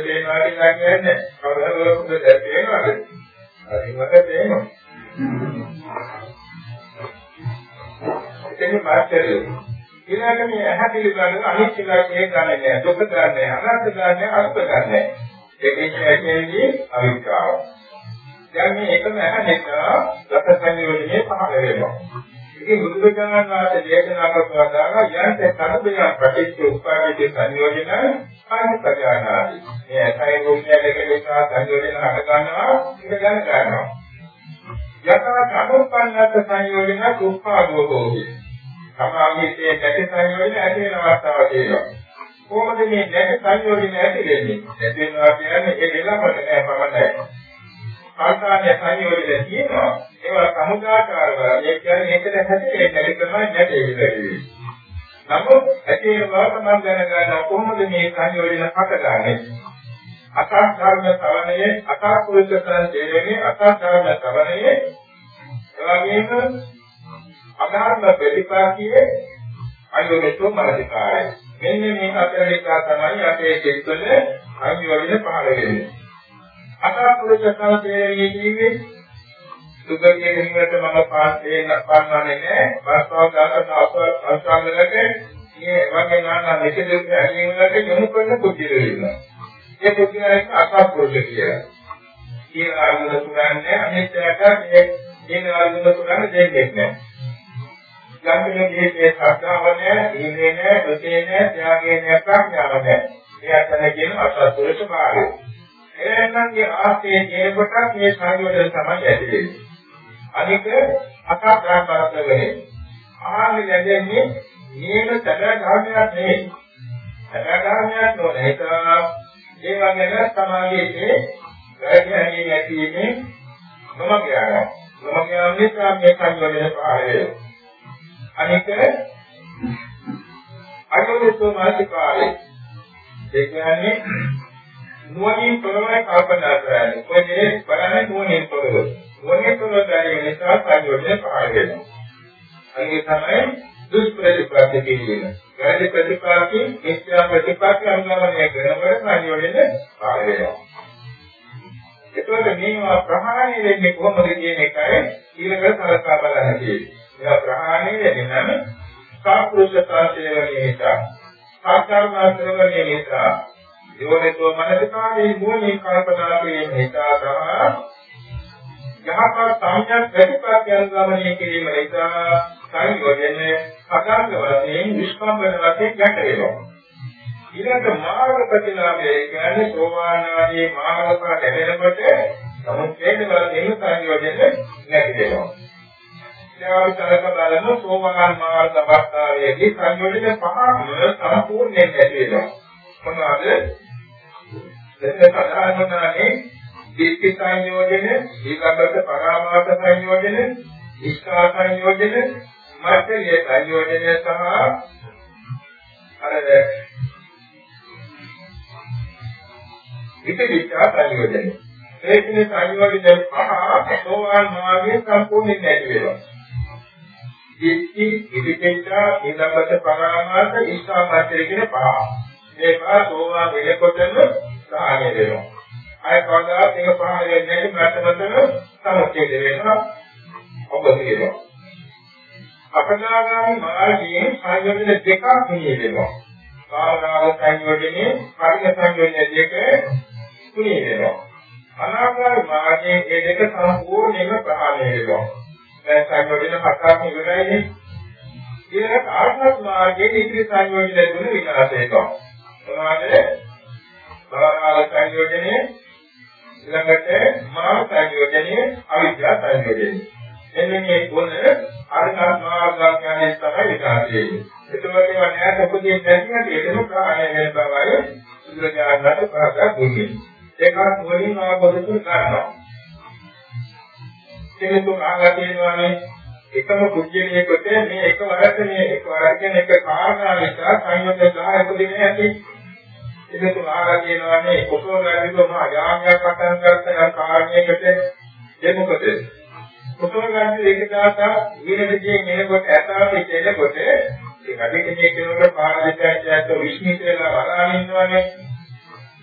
පේනවා කියලා කියන්නේ කවදාවත් හොඳ දැක්කේනවද? හරිමත පේනවා. එතන මාත්‍යද ඊළඟට මේ ඇහැ පිළිබඳව අනිත්‍ය ලක්ෂණය ගන්න නැහැ. දුක ගන්න නැහැ. අනර්ථ ගන්න නැහැ. අර්ථ ගන්න නැහැ. ඒකේ කියන්නේ අවිද්‍යාව. දැන් මේ එකම ඇහැ නිසා රස සංයෝජනේ පහළ වෙනවා. ඉතින් බුදුරජාණන් වහන්සේ දේශනා කරපුවාදාන යන්ත කනුබින ප්‍රතිච්ඡ උපාදිත සංයෝජන ආනිපජානාති. මේ ඇසයි රූපය දෙක නිසා සංයෝජන හට ගන්නවා ඒක දැන ගන්නවා. යථා කනුප්පන්නත් සංයෝජන කුප්පාදෝහෝති. සමාගයේ නැති සංයෝජන ඇති වෙන අවස්ථාව තියෙනවා. කොහොමද මේ නැති සංයෝජන ඇති වෙන්නේ? නැති වෙනවා කියන්නේ ඒ දෙලකට නෑ පමණයි. ආකාරය සංයෝජන තියෙනවා. ඒවා සමුදාකාරව ඒ කියන්නේ එකට හැදෙන්නේ නැති තමයි නැති වෙන්නේ. නමුත් ඇති වෙනවා තමයි දැනගන්න කොහොමද මේ සංයෝජන හටගන්නේ? අසාධාරණ සවණයේ අසාකුලිකයන් දෙන්නේ අසාධාරණ සවණයේ එවැගේම අධර්ම ප්‍රතිපාතියේ අයෝනිසෝ මනසිකාරය. මෙන්න මේ හතර එක තමයි අපේ චිත්තවල අනිවාර්යයෙන් පහළ වෙන්නේ. අසත්පුරුෂ සංකේතයේ කියන්නේ සුගතිය හිමිවට මම පාස්සේ නපන්නන්නේ නැහැ. වාස්තව දාන අවස්ථාව අංශාංගලක මේ වගේ නාන මෙතෙද ඇලීමකට යොමු කරන කුජිර වෙනවා. ඒ කුජිරයන් අසත්පුරුෂ කියලා. කියන අරමුණ තුනන්නේ අනිත්‍යයට මේ කියන අරමුණ කරන්නේ දෙන්නේ නැහැ. යම් කෙනෙකුගේ ශ්‍රද්ධාව නැහැ, දීනේ නැහැ, දුකේ නැහැ, ත්‍යාගයේ නැහැ, ප්‍රඥාව නැහැ. මේ අතන කියන අසත්පුරුෂ භාවය. එරෙන්නන්ගේ ආශ්‍රයේ කියන කොටස් මේ සංයෝජන තමයි ඇති වෙන්නේ. අනික අසත්‍යාගාරක වෙන්නේ. ආහාර ලැබෙන්නේ මේක සැබෑ ධර්මයක් නෙවෙයි. සැබෑ ධර්මයක් නොවේ. ඒක ඒ වගේම සමාජයේ වැරදි හැඟීම් ඇතිවීමේ මම කියනවා. මම කියන්නේ මේ සංයෝජන පාරේ. අනික අයෝනිසෝ මානසිකාරේ. ඒ කියන්නේ නුවණින් තොරව කල්පනා කරන්නේ. කොහේ බලන්නේ නුවණින් තොරව. නුවණින් තොරව දැරීම නිසා සංයෝජන පාර වෙනවා. අනික තමයි දුෂ්ප්‍රතිපත්ති කියන. වැරදි ප්‍රතිපත්ති, මිත්‍යා ප්‍රතිපත්ති අනුගමනය කරනකොට සංයෝජන පාර වෙනවා. එතකොට මේවා ප්‍රහාණය වෙන්නේ කොහොමද කියන එකයි ඊළඟට සලකා බලන්න තියෙන්නේ. ඒවා ප්‍රහාණය වෙන්නේ නම් සාපෘෂතාශේවණිය නිසා, සාකාරණාශ්‍රවණිය නිසා, යෝනිසෝ මනසිකාරේ මොනින් කල්පනා කිරීම නිසා තමයි යහපත් සම්‍යක් ප්‍රතිපත්ති අනුගමනය කිරීම නිසා සංයෝජන අකාංග වශයෙන් නිෂ්කම්බන වශයෙන් යට වෙනවා. ඊළඟ මාර්ග ප්‍රතිලාභය කියන්නේ සෝවාන් ආදී මාර්ග පාඩ ලැබෙනකොට සමුච්ඡේද වශයෙන් සංයෝජන නැති වෙනවා. ඊළඟ බලමු සෝවාන් මාර්ග අවස්ථාවේදී සංයෝජන පහම සම්පූර්ණයෙන් නැති වෙනවා. මොනවාද? දෙක සාධාරණ වුණානේ දීප්ති සංයෝජන, ඊළඟට පරාමාස සංයෝජන, ඉස්කා සංයෝජන, මර්ථයේ සංයෝජනය සහ අර විපිච්චා සංයෝජනය. ඒ කියන්නේ සංයෝජන පහ සෝවාන් මාර්ගයේ සම්පූර්ණ නැති වෙනවා. දිට්ඨි විපිච්චා ඊළඟට පරාමාස ඉස්සාමච්චර කියන පහ. මේ පහ සෝවාන් වෙනකොටම සාහනය වෙනවා. අය කවදාත් ඒක පහ වෙන්නේ නැති මට්ටමතම සමුච්ඡේද වෙනවා. ඔබ කියනවා. අපදාගාමී මාර්ගයේ සංයෝජන දෙකක් නියෙනවා. කාමරාග සංයෝජනේ පරිණ සංයෝජන දෙක තුනේ වෙනවා. අනාගාමී මාර්ගයේ මේ දෙක සම්පූර්ණයෙන්ම ප්‍රහාණය වෙනවා. දැන් සංයෝජන හතක් ඉවරයිනේ. ඊළඟ ආත්මත් මාර්ගයේ ඉතිරි සංයෝජන තුන විනාශ වෙනවා. මොනවද? බවරාග සංයෝජනේ ඊළඟට මාන සංයෝජනේ අවිද්‍යා සංයෝජනේ. එන්න මේ ගුණ අරහත් මාර්ගඥානයේ තමයි විකාශය වෙන්නේ. ඒකම ඒවා නැත උපදීන් නැතිවට ඒකම ප්‍රාණය වෙන බවයි බුදුරජාණන්ට ප්‍රකාශ දුන්නේ. ඒකත් වලින් ආපදතු ගන්නවා. කෙනෙකු ආගා තියෙනවානේ එකම කුජලියෙකුට මේ එක වරක මේ එක වරක කියන එක කාරණා නිසා සංයෝග 10 උපදින්නේ නැති. ඒකතු ආගා තියෙනවානේ කොසෝ ගැදිනු මා යාමයක් පටන් ගන්න කාරණයකට දෙමුකද කුතුහල ගන්න එක දාතා ඊරෙදියෙන් එනකොට ඇතාවේ දෙනකොට ඒ රජකෙනේ කෙනෙකුට පාරදිකාචාර්ය විශ්මිත වෙලා වරාන ඉන්නවනේ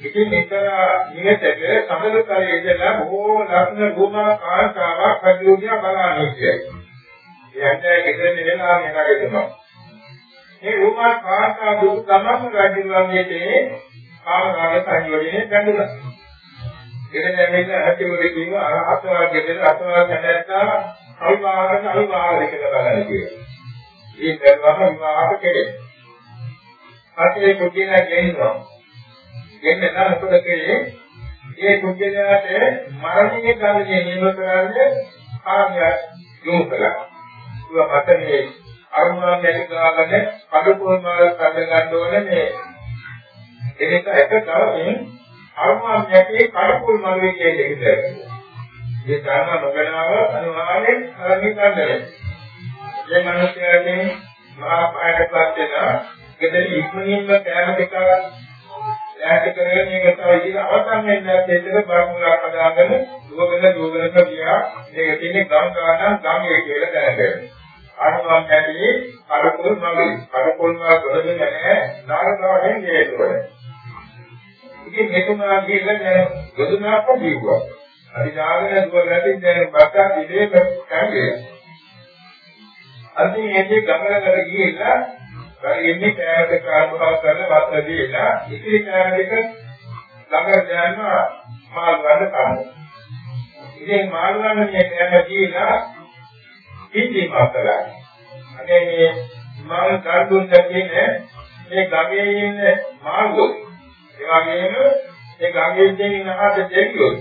ඉතින් මෙතන නිවෙතක සමගතරයේ ඉඳලා බොහෝ ලක්ෂණ රූපා කාන්තාවක් ප්‍රතිෝගිය බලන්නේ කියයි. එයන්ට ගෙදෙන්නේ වෙලා මෙලාගෙනවා. මේ රූපා කාන්තා දුක් තමම රජුගේ තේ කාමරාගේ සංයෝජනේ බැඳුණා. ඉතින් මේක ඇතිවෙන්නේ කියන අහස්වා ගෙදර අසවා කැදැත්තා අවිවාහක අවිවාහක කියලා බලන්න කියනවා. මේ දරුවම විවාහක කෙරේ. පස්සේ කුජිනා ගෙන්නවා. ගෙන්න නම් මොකද කෙරේ? ඒ කුජිනාට මරණයේ කාලේ නියම කරන්නේ කාර්යයක් යොමු කළා. ඒක මතනේ අරුණා මෙලි ගාගෙන කඩපොල් මාල කඩ ගන්න ඕනේ මේ. ඒක එක දවසින් අරුමාන් නැටේ කඩපුල් මළුවේ කියන එක දැක්කේ. මේ ධර්ම නොගනාව අනිවාර්යෙන් අරගෙන ගන්නවා. මේ මිනිස්යාගේ මහා පායකපත් වෙන ගෙදර ඉක්මනින්ම කෑම දෙක ඈත කරගෙන මේක තමයි ඉතින් අවසන් වෙන්නේ දෙන්නක බරමුණක් හදාගෙන දුවගෙන දුවගෙන ගියා. මේක තියෙන්නේ ගම් ගාන ගම්යේ කියලා දැනගන්න. අනුමම් නැටි කඩපුල් මළුවේ කඩපුල් මල ගොඩගෙන නැහැ නාරදාවෙන් ගේතුනේ. ඉතින් මෙතුමා කියලා දැන් යොදුනාප්ප දීුවා. හරි ඥාගෙන දුවගටින් දැන් බක්කා ඉලේක කැඹේ. අන්තිම එන්නේ ගමනකට ගිහිල්ලා හරි එන්නේ කෑමක කාර්යභාව කරලා බත් දීලා ඉතිරි කෑම දෙක ළඟ දැම්ම මාල් ගන්න කන්න. ඉතින් මාල් ගන්න මේ කෑම දීලා පිටිමක් කළා. අනේ මේ මම කල්පුන් දැකිනේ මේ ගමේ ඉන්න මාළුවෝ ඒ වගේම ඒ ගමේ ඉන්න අහස දෙවියෝ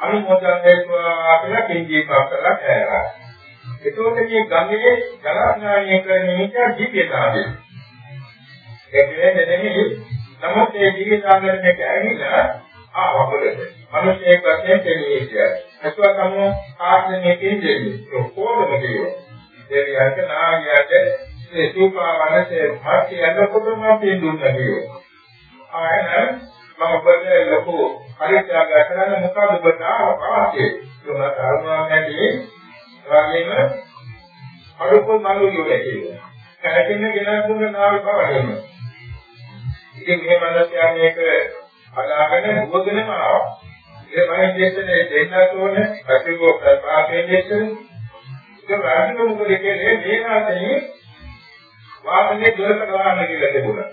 අනුමෝදන් වෙනවා කියලා පිටිමක් කළා කෑවා. එතකොට මේ ගමේ ජලස්නානය කරන මිනිහා ජීවිතාවේ. ඒ කියන්නේ නෙමෙයි නමුත් ඒ ජීවිතාංගනේ කැරිලා ආවබලද මිනිස්සේ වශයෙන් දෙන්නේ කියන්නේ අසුව කම ආත්මයේ කියන්නේ කොහොමද කියෝ දෙවියන්ට නාගයාට ඒ සූපාවනසේ භාෂය යනකොටම අපි දුන්නා කියෝ ආයන මම ඔබට ලොකු පරිත්‍යාග කරන මොකද ඔබට ආවාසේ තුන කර්මාවන්දී වගේම අරුපොල් මලු යෝගේ කියනවා කැරකෙන්න ගෙන දුන්න නාවි බව වෙනවා ඉතින් මේ මනසයන් මේක අදාගෙන උවගෙනම ආවා. ඒ වගේ දේශනේ දෙන්නත් ඕනේ, අතිකෝ ප්‍රපාතේ දේශනේ. ඒක රාජික මොකද කියන්නේ මේ වාසනේ වාසනේ දොරට ගවන්න කියලා තිබුණා.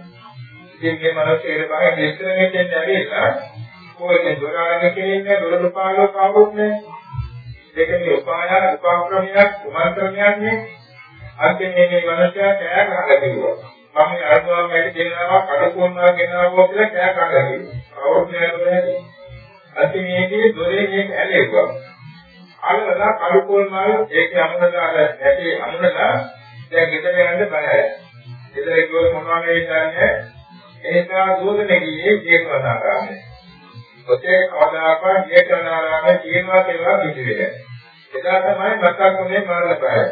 ඉතින් මේ මනසේ බාහිර දේශනේ දෙන්න ඇවිල්ලා කොහෙද දොර අරගෙන කියන්නේ දොර දුපාලෝ කාවුත් නේ. දෙකේ උපායන උපක්‍රමයක් කුමන්ත්‍රණයක් නේ. අන්තිමේ මේ මනසයා කෑ ගහලා කිව්වා. මම අරනවා වැඩි දෙනවා කඩකොන්නවා ගෙනවා කියලා කෑ කඩගෙන. අවුරුද්දේ නේද? අන්තිමේදී දොරේ මේක ඇලෙව්වා. අල්ලලා කඩකොන්නවා ඒක අමුණලා නැටි අමුණලා දැන් ගෙදර යන්න බයයි. ගෙදර ගියොත් මොනවා වෙන්නේ? එනිසා දෝදනේ ගියේ ජීවනාරාමයේ. ඔතේ කවදාකවත් ජීවනාරාමයේ කියනවා කියලා පිළිවෙල. එදා තමයි මතක් වුණේ මාර්ග බයයි.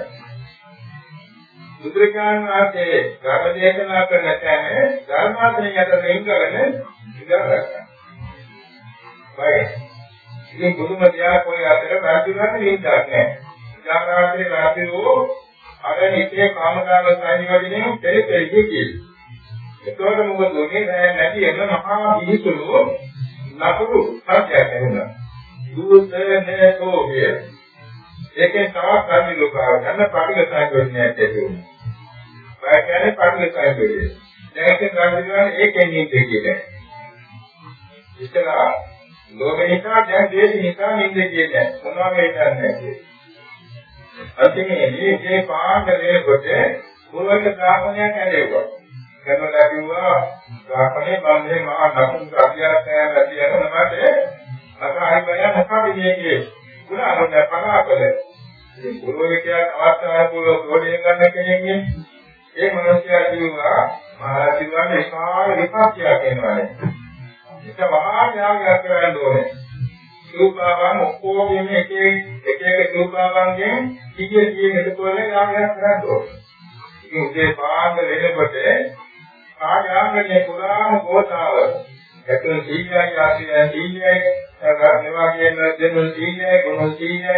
බුදුරජාණන් වහන්සේ ධර්ම දේශනා කරන තැන ධර්මාසනය යටතේ ඉඳගෙන ඉඳගත්තා. බයි. ඉතින් බුදුම දෙයක් කොයි අතර රාජ්‍යවන්න නින්දක් නැහැ. ඉඳාගාත්‍රේ රාජ්‍යෝ අර නිතේ කාමදාන සංයෝජනේ පෙරපෙරි කියනවා. ඒතකොට මොකද උනේ නැති එන මහා පිහිසුළු නපුරු සත්‍යයක් නෙවෙයි. දුසනේ තෝගේ ඒකෙන් තවත් කර්ම ලෝකාව ගන්න පටිඝ සංයෝජනයක් ඇති වෙනවා. බය කියන්නේ පටිඝ සංයෝජනය. දැන් ඒක ගන්න ඒකෙන් නිදේ කියන්නේ. ඉතලා ලෝභ නිසා දැන් දේශ නිසා නිදේ කියන්නේ මොනවා වෙන්නේ අන්තිමේ මේ පාඩලේ කොට පුරවක ග්‍රාහණයක් ඇදෙව්වා. කරනවා කිව්වා ග්‍රාහණේ බන්දේ මහා නකුන් අධ්‍යාපනය ඇති යනකොට අසහාය බය මොකද මේකේ. ගුණ අරුණ පලාපල මේ පුරෝහිතයන් අවස්ථාවක් පුරව තෝරේ ගන්න කෙනෙක්නේ ඒ මනුස්සයා කිව්වා මහරජුන් විශාල විපක්ෂයක් එනවානේ ඒක මහා ත්‍යාගයක් කරන්න ඕනේ. සූපාවන් ඔක්කොගෙම එක එක එක සූපාවන්ගෙන් කීය කීය එතකොට යාගයක් කරන්න ඕනේ. ඉතින් උදේ පාන්දර වෙනකොට ආගාමනේ පුරාම ගෝතාව එතන සීලයි ආසියයි සීලයි ඒවා කියන දෙනුල් සීලයි ගුණ සීලයි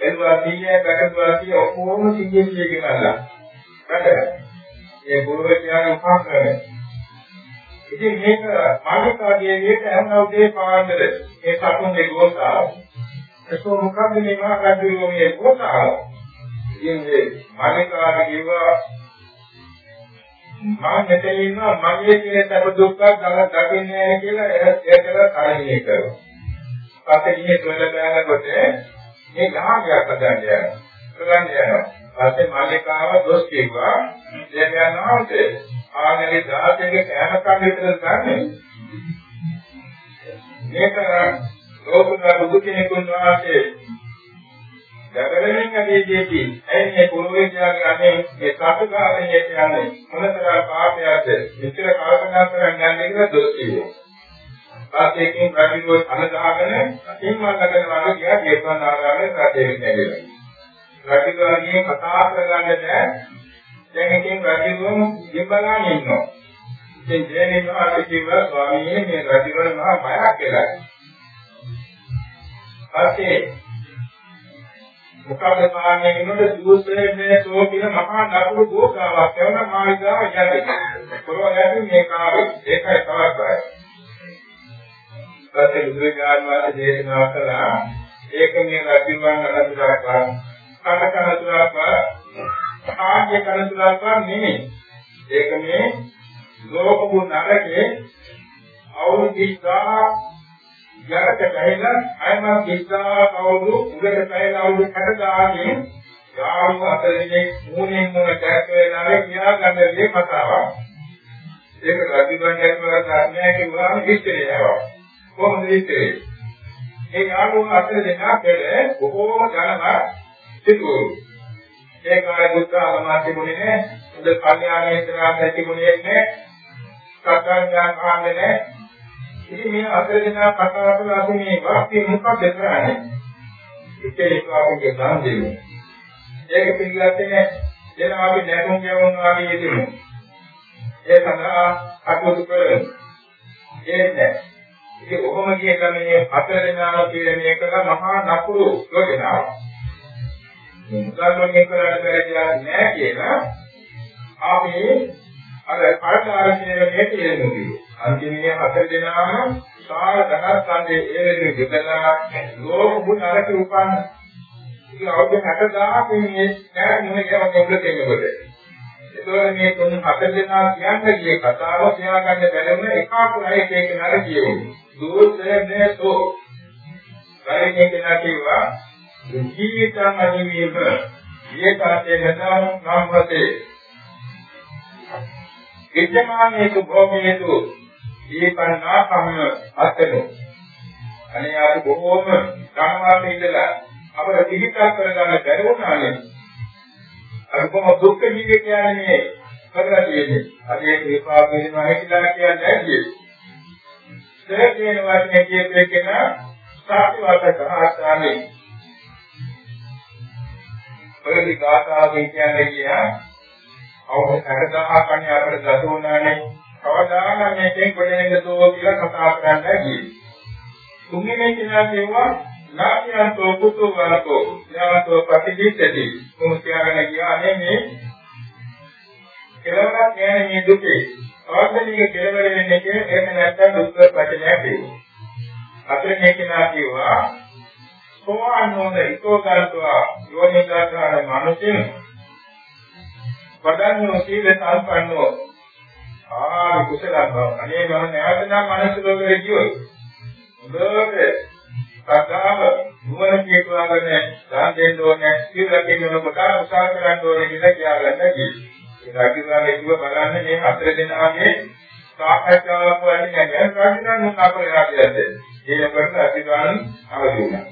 එල්වා සීලයි බකතුවා සීලයි ඔක්කොම සීලයි කියනවා. රට ඒ ගුරුවරයාගේ උපකරණ. ඉතින් මේක මානසිකාගේ විදිහට හැම උදේ පාන්දර ඒ සතුන්ගේ ගෝසාව. ඒක මොකක්ද මේ මහා කඩුවේ ගෝසාව? ඉතින් මේ මානසිකාගේ කිව්වා මම මෙතන ඉන්නවා මගේ කියන තම දුක්ඛ ගල දකින්නේ නැහැ කියලා ඒකල කරණීය කරනවා. පස්සේ ගියේ තොල බෑනකොට මේ ගහගයක් හදන්න යනවා. කරන්න යනවා. පස්සේ මාලිකාව දොස් කිව්වා දෙවියන්වහන්ස ආනගේ 16ක කෑම කන්න විතර ගන්න. මේක ලෝකුණා බුදු කෙනෙකුන් වහන්සේ ජගරණින් අධිජේති එන්නේ පුරෝහිතයාගේ අනේ මේ සතුගාමයේ යන්නේ මොනතරම් පාපයක්ද මෙච්චර කල්පනා කරන්නේ නැහැ කියලා දොස් කියනවා. පාසේකින් රජුව අනදාගෙන අතින්මල්ලගෙන වගේ ගියා ජේතවන ආරාමයේ රජෙක් නැගෙලා. රජුගේ කතා කරගන්න බෑ. දැන් එකෙන් රජුවම ඉබ්බගාන ඉන්නවා. ඉතින් ජේනේ මහා කිව්වා ස්වාමීනි මේ රජුගේ මහා බයක් කියලා. පස්සේ මොකද මාන්නේ වෙනකොට දුස්සනේ සෝ කියන මහා නරුළු ගෝකාවක් යන මාර්ගාව යන්නේ. පොරොයදී මේ කාවේ ඒකයි තවත් බයයි. පස්සේ බුදුරජාණන් වහන්සේ දේශනා කළා ඒක මේ රජුන් අනුතරක් කන කන තුරක් ආර්ය කන තුරක් නෙමෙයි. ඒක මේ ලෝකු නරකේ අවුරුදු 30 යකට බැහැලා අයම කිස්සා කවුරු උගට බැහැලා අවුරුදු 60 ගානේ යාළුවෝ අතරින් මූණෙන් මූණ දැක්ක වෙලාවේ කියා ගන්න දේ කතාවක්. ඒක රජුගන්යක් කරන්නේ කිව්වම හිතේ යනවා. කොහොමද හිතේ? ඒ යාළුවෝ අතර දෙනා පෙළ බොහෝම ජනම සිටුවෝ. ඒ කාලේ බුද්ධ ආගම තිබුණේ නැහැ. උද කල්යාණේ ඉස්සරහට තිබුණේ නැහැ. සත්‍යඥාන ආන්නේ නැහැ. ඉතින් මේ අතර දෙනා කතා කරලා අපි මේ වාක්‍ය මොකක්ද කරන්නේ? ඉතින් ඒක අපගේ ගාන දෙන්නේ. ඒක පිළිගත්තේ එනවා අපි නැගුම් ගැවුම් වගේ යෙදෙමු. ඒ සඳහා අකුතු කරමු. ඒත් ඉතින් ඔහොම කියන මේ හතර දෙනා පිළිමේ කළ මහා නපුරු යෝජනාව. මේ මුගල්වන්ගේ කරලා බැරිලා නෑ කියලා අපි අර පරකාරණයේ තේරුම් ගියේ. අන්තිමේ හතර දෙනාම සාර දහස් කන්දේ ඒ වෙනුවෙන් දෙදලා ලෝක මුල් අරක උපන්න ඉතින් අවුරුදු 60000ක් මේ නෑ නෙමෙයි කියලා මම උඹට කියනකොට. ඒතකොට මේ තුන් හතර දෙනා කියන්නේ මේ කතාව තියාගන්න බැලුම එකාකුණයි එක එක නර කියවෙන්නේ. දුරදේ තෝ. ගායකේ කෙනා කිව්වා ජීවිතං අනිමේව ඒකාතේ නතං නම්පතේ. විද්‍යමානේක භෝමේතු ඒකන්නාකම අතනෝ. අනේ අපි බොහෝම ධනවාදී ඉඳලා අපිට පිළිකක් කරගන්න බැරි වුණානේ. අර කොහොම දුක්ඛ ජීවිතය කියන්නේ කරලා තියෙන්නේ. අද ඒක විපාක වෙනවා කියලා කියන්නේ නැහැ. ඒ කියන වචනේ කියපේ කෙනා සාතිවාදක ආස්ථානේ. ඔයගේ ගාථාවෙන් කියන්නේ කියා අවුරුදු 6000 කන්නේ අපිට ගත වුණානේ. කවදානම් මේකෙන් කොටෙන්ද තෝ කියලා කතා කරන්න ගියේ. තුන්වෙනි කෙනා කියුවා නාමයන්තෝ කුතු වරකෝ. ඥානතෝ ප්‍රතිදිත්තති මොහොතයන් කියන්නේ මේ කෙලවරක් නෑ මේ දුකේ. අවබෝධයේ කෙලවර වෙන්නේ කියන එහෙම නැත්නම් දුක් වචනයක් වෙනවා අපේ මේකනා කියවා සෝවාන් නොවන එකෝ කරත්වා යෝනිකාකාර මනසින් වදන්‍යෝ සීල සම්පන්නෝ. ආ කුසල බව අනේ මම නැවත නම් මනස ලෝකෙට ගියොත් හොඳට සද්ධාව නුවණ පිටවාගෙන දාන් දෙන්න ඕනේ කියලා කියනකොට උසාව කරන්න ඕනේ කියලා කියාගන්න කිව්වා. ඒ රජුගානේ කිව්ව බලන්න මේ හතර දෙනාගේ සාකච්ඡාවක් වලින් යන ප්‍රශ්න මොකක් අපේ රාජ්‍යයද. ඊළඟට රජුගාන අවදි වුණා.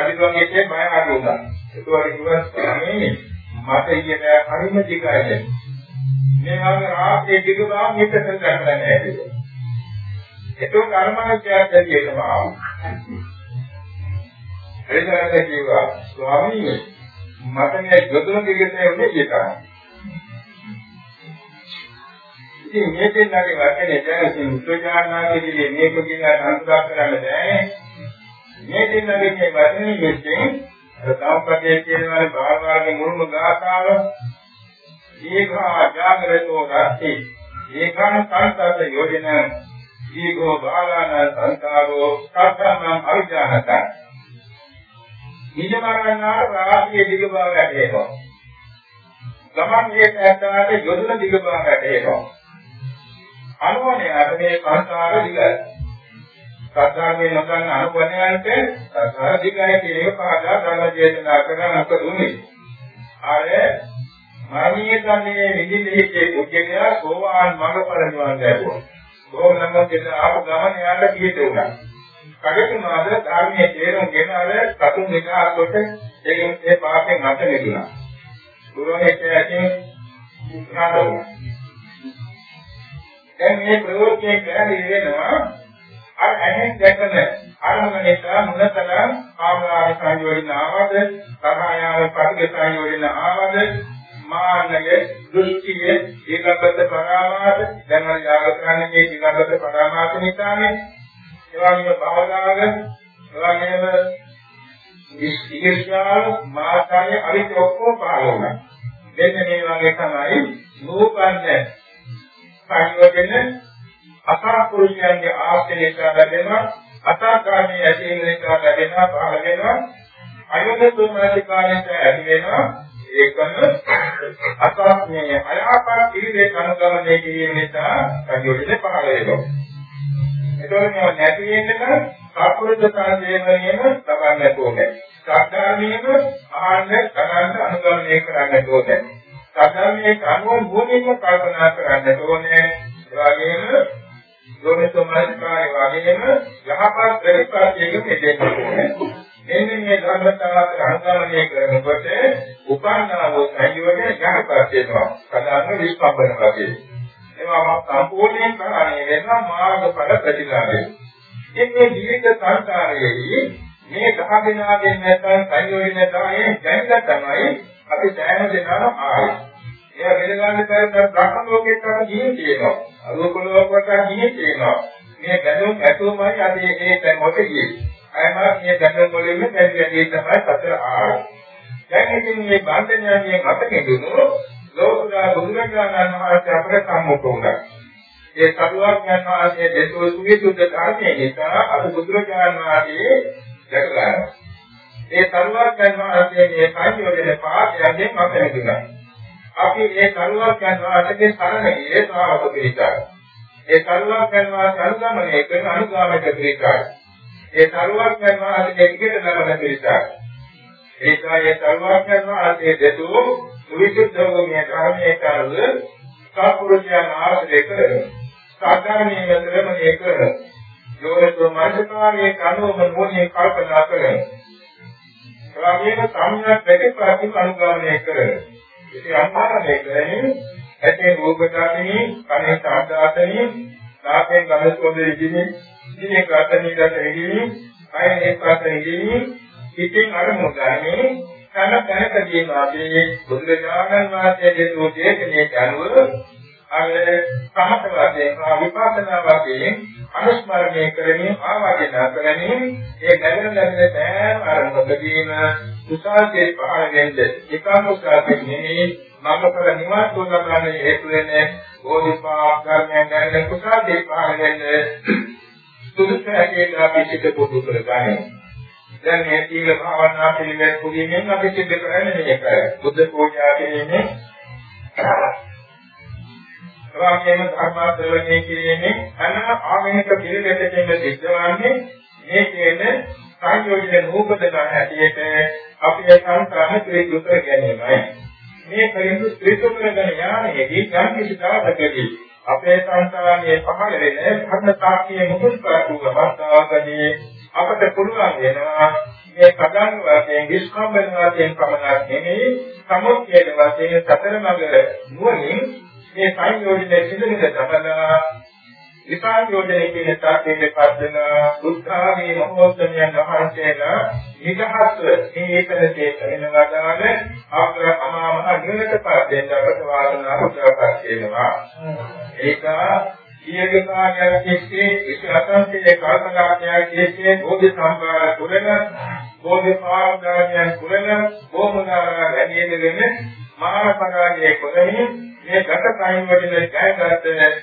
රජුගානේ කියේ බය අඩු වුණා. ඒකවල කිව්වා ස්වාමීනි මට ඊට හරිම දිගයි. මේ වගේ රාජ්‍ය දිග බව මෙතන කරන්නේ නැහැ. ඒක කර්මඥාත්‍යයක් දෙවියටම ආවා. එතනද කිව්වා ස්වාමීනි මට මේ යොදුන දිගටේ උනේ කියලා. ඉතින් මේ දෙන්නගේ වචනේ දැනසින් උත්තරඥානාගේ මේක කියලා සංස්කාර කරන්න බෑ. මේ දෙන්නගේ මේ වචනේ මෙච්චෙන් සතාපදයේ කියනවා භාවනාවේ මුල්ම ගාථාව දීඝා ජාගරතෝ රාත්‍රි ඒකන සංසත යෝජන දීඝෝ බාලාන සංකාරෝ සත්‍යං අවිජානතං නිජමරණාට රාශිය දිග බව වැටේනවා. ගමන් මේ පැත්තට යොදුන දිග බව වැටේනවා. අනුවනේ අර මේ සංසාර දිගයි. සත්‍යාවේ නොගන්න අනුවණයන්ට සංසාර දිගයි කියන එක පහදා ධර්ම දේශනා කරන අකදුනේ. අර මරණීය කන්නේ නිදිලිහිච්චේ පුද්ගලයා සෝවාන් මඟපර නිවන් දැරුවා. බොහොම නම් දෙන ආපු ගමන යාට කීට උනා. කඩතුනාද ධර්මයේ තේරුම්ගෙන අර සතුන් විකාර කොට ඒකෙන් ඒ පාපෙන් අත මිදුණා. ගුරුවරයෙක් ඇතින් උත්සාහවුණා. දැන් මේ ප්‍රවෘත්තිය කරන්නේ වෙනවා අර ඇහෙන් දැකන අරමුණේට මුලතල කාමරාගේ සංයෝජන ආවද, සහායාවේ පරිගතන යෝජන ආවද, මාන්නය, දෘෂ්ටිය, ඒකබ්බත පරාමාස, දැන් අර යාග කරන්නේ මේ ඒකබ්බත පරාමාස නිසානේ එවැගේම භවනාග එවැගේම ඉස්තිග්‍රාල මාර්ගය අරිත් ඔක්කොම පාලනය. මෙන්න මේ වගේ තමයි නූපන්න සංයෝජන අසත්පුරුෂයන්ගේ ආශ්‍රයයට ලැබෙනවා අසත්කාමී ඇතිවෙනට ලැබෙනවා පහළ වෙනවා අයෝග තුමාලිකාරයට ඇති වෙනවා ඒකම අසත්මේ අයාපා පිළිදේ කනුගමනයේ කිරීම නිසා සංයෝජන පහළ වෙනවා එතකොට මේ නැති වෙන්න නම් සත්පුරුෂ සංජේවණයම ලබන්න ඕනේ. සාධාරණයෙන්ම ආහන්න කරන්න අනුගමනය කරන්න ඕනේ. සාධාරණයේ කනුව භූමියක කල්පනා කරන්න ඕනේ. ඒ වගේම යෝනිසෝමනස්කාරය වගේම යහපත් ප්‍රතිපත්තියක මෙදෙන්න ඕනේ. මෙන්න මේ ධර්මතාවට අනුගමනය කරනකොට උපන්නා වූ සංයෝගය යහපත් වෙනවා. ප්‍රධාන විස්පම්බන වගේ. ඒවා සම්පූර්ණයෙන් කරන්නේ වෙනවා මාර්ගඵල ප්‍රතිලාභය. ඉතින් මේ ජීවිත සංසාරයේදී මේ දහදිනාගෙන් නැත්නම් සංයෝජන තමයි දැනග තමයි අපි සෑම දිනම ආවේ. එයා වෙනගන්න කරන බ්‍රහ්ම ලෝකෙට තමයි ගිහින් තියෙනවා. අලෝක ලෝකයට ගිහින් තියෙනවා. මේ බැඳුම් ඇතුමයි අද මේ තැන් වලට ගියේ. අයම මේ බැඳුම් වලින්ම දැන් වැඩි තමයි සතර ආවේ. දැන් ඉතින් මේ බන්ධනයන්ගෙන් අත කෙදුණු ලෝකදා බුදුරජාණන් වහන්සේ අපට සම්මුඛ වුණා. ඒ සරුවඥන් වහන්සේ දෙසෝ සුවිසුද්ධ ධර්මයේ නිසා අද බුදුරජාණන් වහන්සේ දැක ගන්නවා. ඒ සරුවඥන් වහන්සේ මේ සංයෝජන පාඩයෙන් අප ලැබුණා. අපි මේ සරුවඥන් වහන්සේගේ සරණ ගියේ ශ්‍රාවක පිරිසක්. ඒ සරුවඥන් වහන්සේ අනුගමනය කරන අනුගාමක පිරිසක්. ඒ සරුවඥන් වහන්සේ ඉගෙන ගන්න පිරිසක්. ඒකයි සරුවඥන් වහන්සේ දෙසෝ සුවිසුද්ධ වූ මේ ධර්මයේ කරල සත්පුරුෂයන් ආශ්‍රය කරගෙන සාධාරණීය ක්‍රමයේ කරන යෝනිසෝ මනසකාරයේ කනුවම මොනේ කල්පනා කරන එවාගේම සම්‍යක් ප්‍රතිපatti අනුගමනය කරන ඉතින් අන්තරණය කරන්නේ ඇතේ රූපදාතනේ කනේ සාදාතනේ නාසයෙන් ගඳ සුවඳ ඉදිනේ ඉදිනේ කතනේ දත ඉදිනේ කයෙන් එක්කත් ඉදිනේ ඉතින් අරමුණ ගන්නේ කන තැනකදී වාගේ බුදුරජාණන් වහන්සේ දෙනු දේශනේ අනුව අර සමත වශයෙන් විපස්සනා වශයෙන් අනුස්මරණය කරමින් ආවාදන කරමින් ඒ දැනෙන දැනෙන සෑම අරමුණකදීම කුසාලයේ පහළ වෙන්නේ ඒකාමුසාවෙන් නෙමෙයි මම කර නිවන් දුන්නගන්න හේතු වෙන්නේ බෝධිපාක් කර්මයන් දැනෙන කුසාලයේ පහළ වෙන්නේ සුදුසු හැටියට අපි සිත පොදු කරගන්නේ. දැන් මේ සීල භාවනා පිළිවෙත් පුදීමෙන් අපි සිද්ධ කරන්නේ මේකයි බුද්ධ පූජා කිරීමේ රාමයෙන් ධර්මාශ්‍රවණය කිරීමේ අන ආගමික පිළිවෙතකින් සිද්ධ වන්නේ මේ කියන සංයෝජන රූපදන හැටියට අපේ සංස්කාර ත්‍රිසුත ගැනීමයි. මේ පරිදු ත්‍රිසුත කරගෙන යාමේදී යම් කිසි දායකදී අපේ සංස්කාරයේ පහළ වෙන ධර්ම තාක්ෂිය මුකුත් කරපු අවස්ථාවකදී අපට පුළුවන් වෙනවා මේ කඩන් වශයෙන් විස්කම්බන වශයෙන් පමණක් නෙමෙයි සමුච්ඡේද වශයෙන් සතර මඟ නුවණින් මේ සංයෝජනයේ සිදුවෙන තමලා විපායෝජනයේ කියන තාක්ෂණයේ පස්සන බුද්ධාගේ මහෝත්තමයන් වහන්සේලා නිදහස්ව මේ ඒකලසේ කරනවා දාන ආග්‍ර අමාමහ නිවනට පස්සෙන් අපට වාසනාව උදාපත් වෙනවා. ඒක දීර්ඝ කාලයක් තිස්සේ ඉතිහාසයේ කල්පනාඥානයේ තිස්සේ බෝධි සම්භාර කුලන බෝධි පාරදානියන් කුලන බොමුදාර වැඩිදෙගෙන මහා පරාජය කොටමින් මේ ගත කයින් වලින් ජයගත්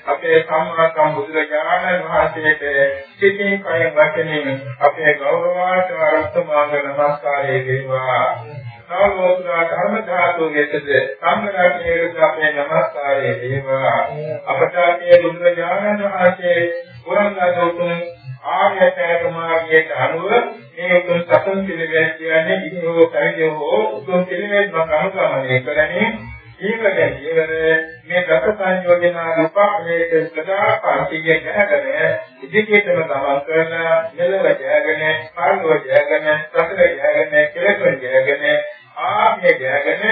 අපේ සම්මා සම්බුදුරජාණන් වහන්සේට සිතින් කයින් වචනෙන් අපේ ගෞරවාර්ථ වරස්තමාංග නමස්කාරය වේවා. සාවෝතුරා ධර්ම ධාතුවේද සංඝරත්නයේ අපේ නමස්කාරය වේවා. අපට මේ බුදුරජාණන් වහන්සේ පුරංගතුන් ආර්යතේක මාර්ගයට අනුව මේ උතුම් සතුන් පිළිවෙල කියන්නේ ඉතිහෝ පරිදෝ උතුම් පිළිවෙල මඟ අනුගමනය කරන්නේ ඊළඟ ජීවන මේ දස සංයෝජනා විපාකයේ සදා පාටිගේ ජයගෙන ඉදිරියටම ගමන් කරන මෙලව ජයගෙන කාර්යව ජයගෙන සතර ජයගෙන කෙලෙස් ජයගෙන ආත්මය ජයගෙන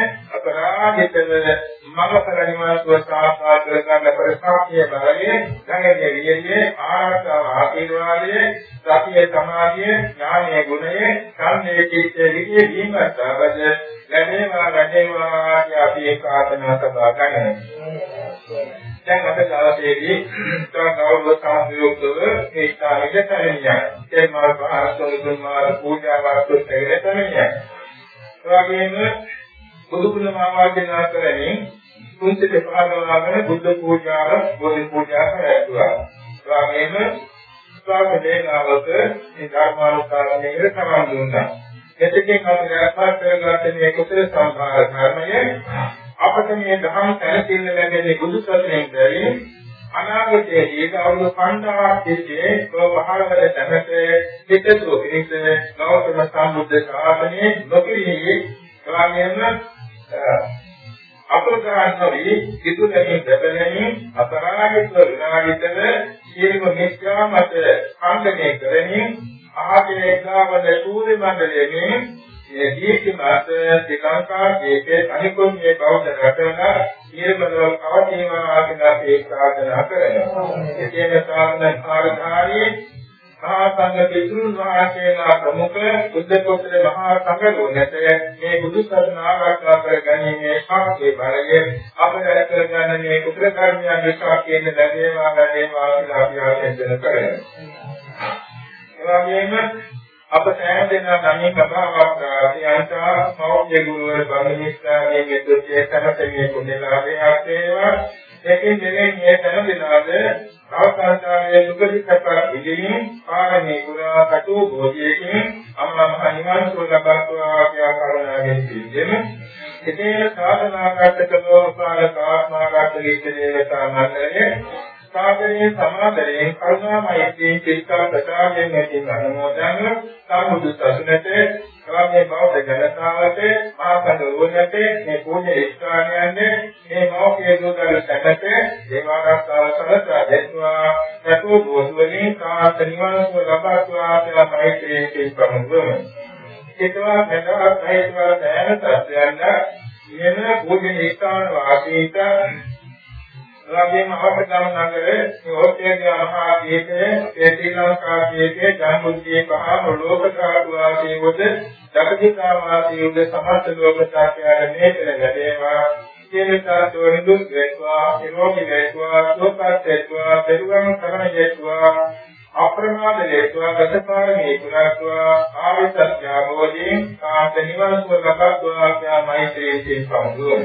අපරාධිතව මඟපර නිවාසව සාක්ෂාත් කරගන්න ප්‍රසාක්ෂිය බලයේ ළඟදී වියයේ ආරක්ෂාව ආශිර්වාදයේ සතිය සමාධිය ඥානයේ ගුණයේ සම්මේ චිත්තේ විදියේ දීමස්සවද ලැබේවා ලැබේවා කිය අපි ඒකාතනා සබා ගන්න. දැන් අද දවසේදී තව ගෞරව සාහිත්‍යයෝගව ඒ ස්ථානෙට පැමිණියා. ඒ මාර්ග ආරක්ෂක මාර්ග පූජා වාස්තු දෙකට පැමිණියා. ඒ වගේම බුදු ගුණ මාවාදනා කරමින් කුංචිත පහදවාගෙන බුද්ධ පූජාව, බෝධි පූජා කරලා. ඒ වගේම ස්වාමීන් වහන්සේ මේ ධර්මානුකාරණයේ සමන් දුන්නා. එතකින් අපි රැස්පත් කරගන්න මේ කුසල සම්භාර ධර්මය අපට මේ ධම් තැනසිල්ල ලැබෙන්නේ බුදු සසුනෙන් බැරි අනාගතයේදී අවුරුදු 5000ක් තිස්සේ ප්‍රවහරවල තැනට පිටසෝ පිණිස ගෞතම සම්බුද්ධ ශාසනයේ නොකිරීමේ ස්වාමීන් අප්‍රකාශනවි සිදුලෙමින් දෙපළෙමින් අපරාධිත විනාඩිතර සියලුම මිත්‍යා මත ඛණ්ඩනය කරමින් ආගේ ගාවන සූර්ය මණ්ඩලයෙන් මේ දීප්තිමත් දෙකංකා ඒකේ අනිකුත් මේ බෞද්ධ රටවල සියලුම කවදීවා කියලා ඒ ප්‍රාර්ථනා කරනවා. එතන සාධන කාර්යධාරී මහා සංඝ පිටුන් වහන්සේලා ප්‍රමුඛ බුද්ධ පොතේ මහා සංඝ ගුණයට මේ බුදු සසුන ආරක්ෂා කර ගැනීමේ ශක්තිය බලය අපට කර ගන්න මේ කුසල කර්මයන් නිසා කියන ලැබේවා ලැබේවා කියලා අපි ආශිර්වාද කරනවා. ඒ වගේම අප සෑම දෙනා ධර්මයේ කතාවක් අධ්‍යයනතා මෞර්ය ගුරුවර බන්දිස්ථානයේ මෙතුතිය කරතේ කුණලාභයක් වේවා ඒකෙන් දෙන්නේ මේ සෑම දෙනාද අවසානයේ සුඛිතක ඉදිරින් පාරමී ගුණා කටු භෝධියකින් අම්මා මහ නිවන් සුව ලබත්වා කියා කරුණාවෙන් සිටින්න එතේ සාධනා කරතකෝ පාලක ආත්මාගත විචේවතා මන්දරේ සාගරයේ සමාදරයෙන් කරුණාමයයෙන් චිත්ත ප්‍රසාරයෙන් ඇති අනුමෝදන් සම්බුදු සසුනට ස්වාමී බෞද්ධ ජනතාවට මහා සංඝරුවනට මේ පූජ්‍ය ස්ථානයන්ගේ මේ මෞඛ්‍ය දුදල සැකට දේවාරක්ෂාව සලසා දෙත්වා සතු බෝධුවලින් කාන්ත නිවනස ලබත්වා කියලා මෛත්‍රියෙන් කිව්වම ඒකවා මෙතන සහිතව දැන තත්යන්ද මෙන්න පූජ්‍ය ස්ථාන වාසීත එවැගේම අවබෝධන නගරේ ඕස්ට්‍රේලියා මහා දීපේ ඒ ශ්‍රී ලංකා දීපේ ජම්බුද්දීප පහ ලෝක සාධු වාසී වුද දක්ෂිනා වාසී වුද සමස්ත ලෝක සාක්‍යයන් මේ පෙරගැදේවා සියලුතාවෝ නිදුක් වේවා නිරෝගී වේවා සුවපත් වේවා පෙරුවන් කරණ වේවා අප්‍රමාද වේවා ගතපාරමී පුරාත්වා ආවිසත්‍යාවෝදී කාන්ත නිවන් සුව ලබත්වා. කියා මෛත්‍රී සිත සමුදුවන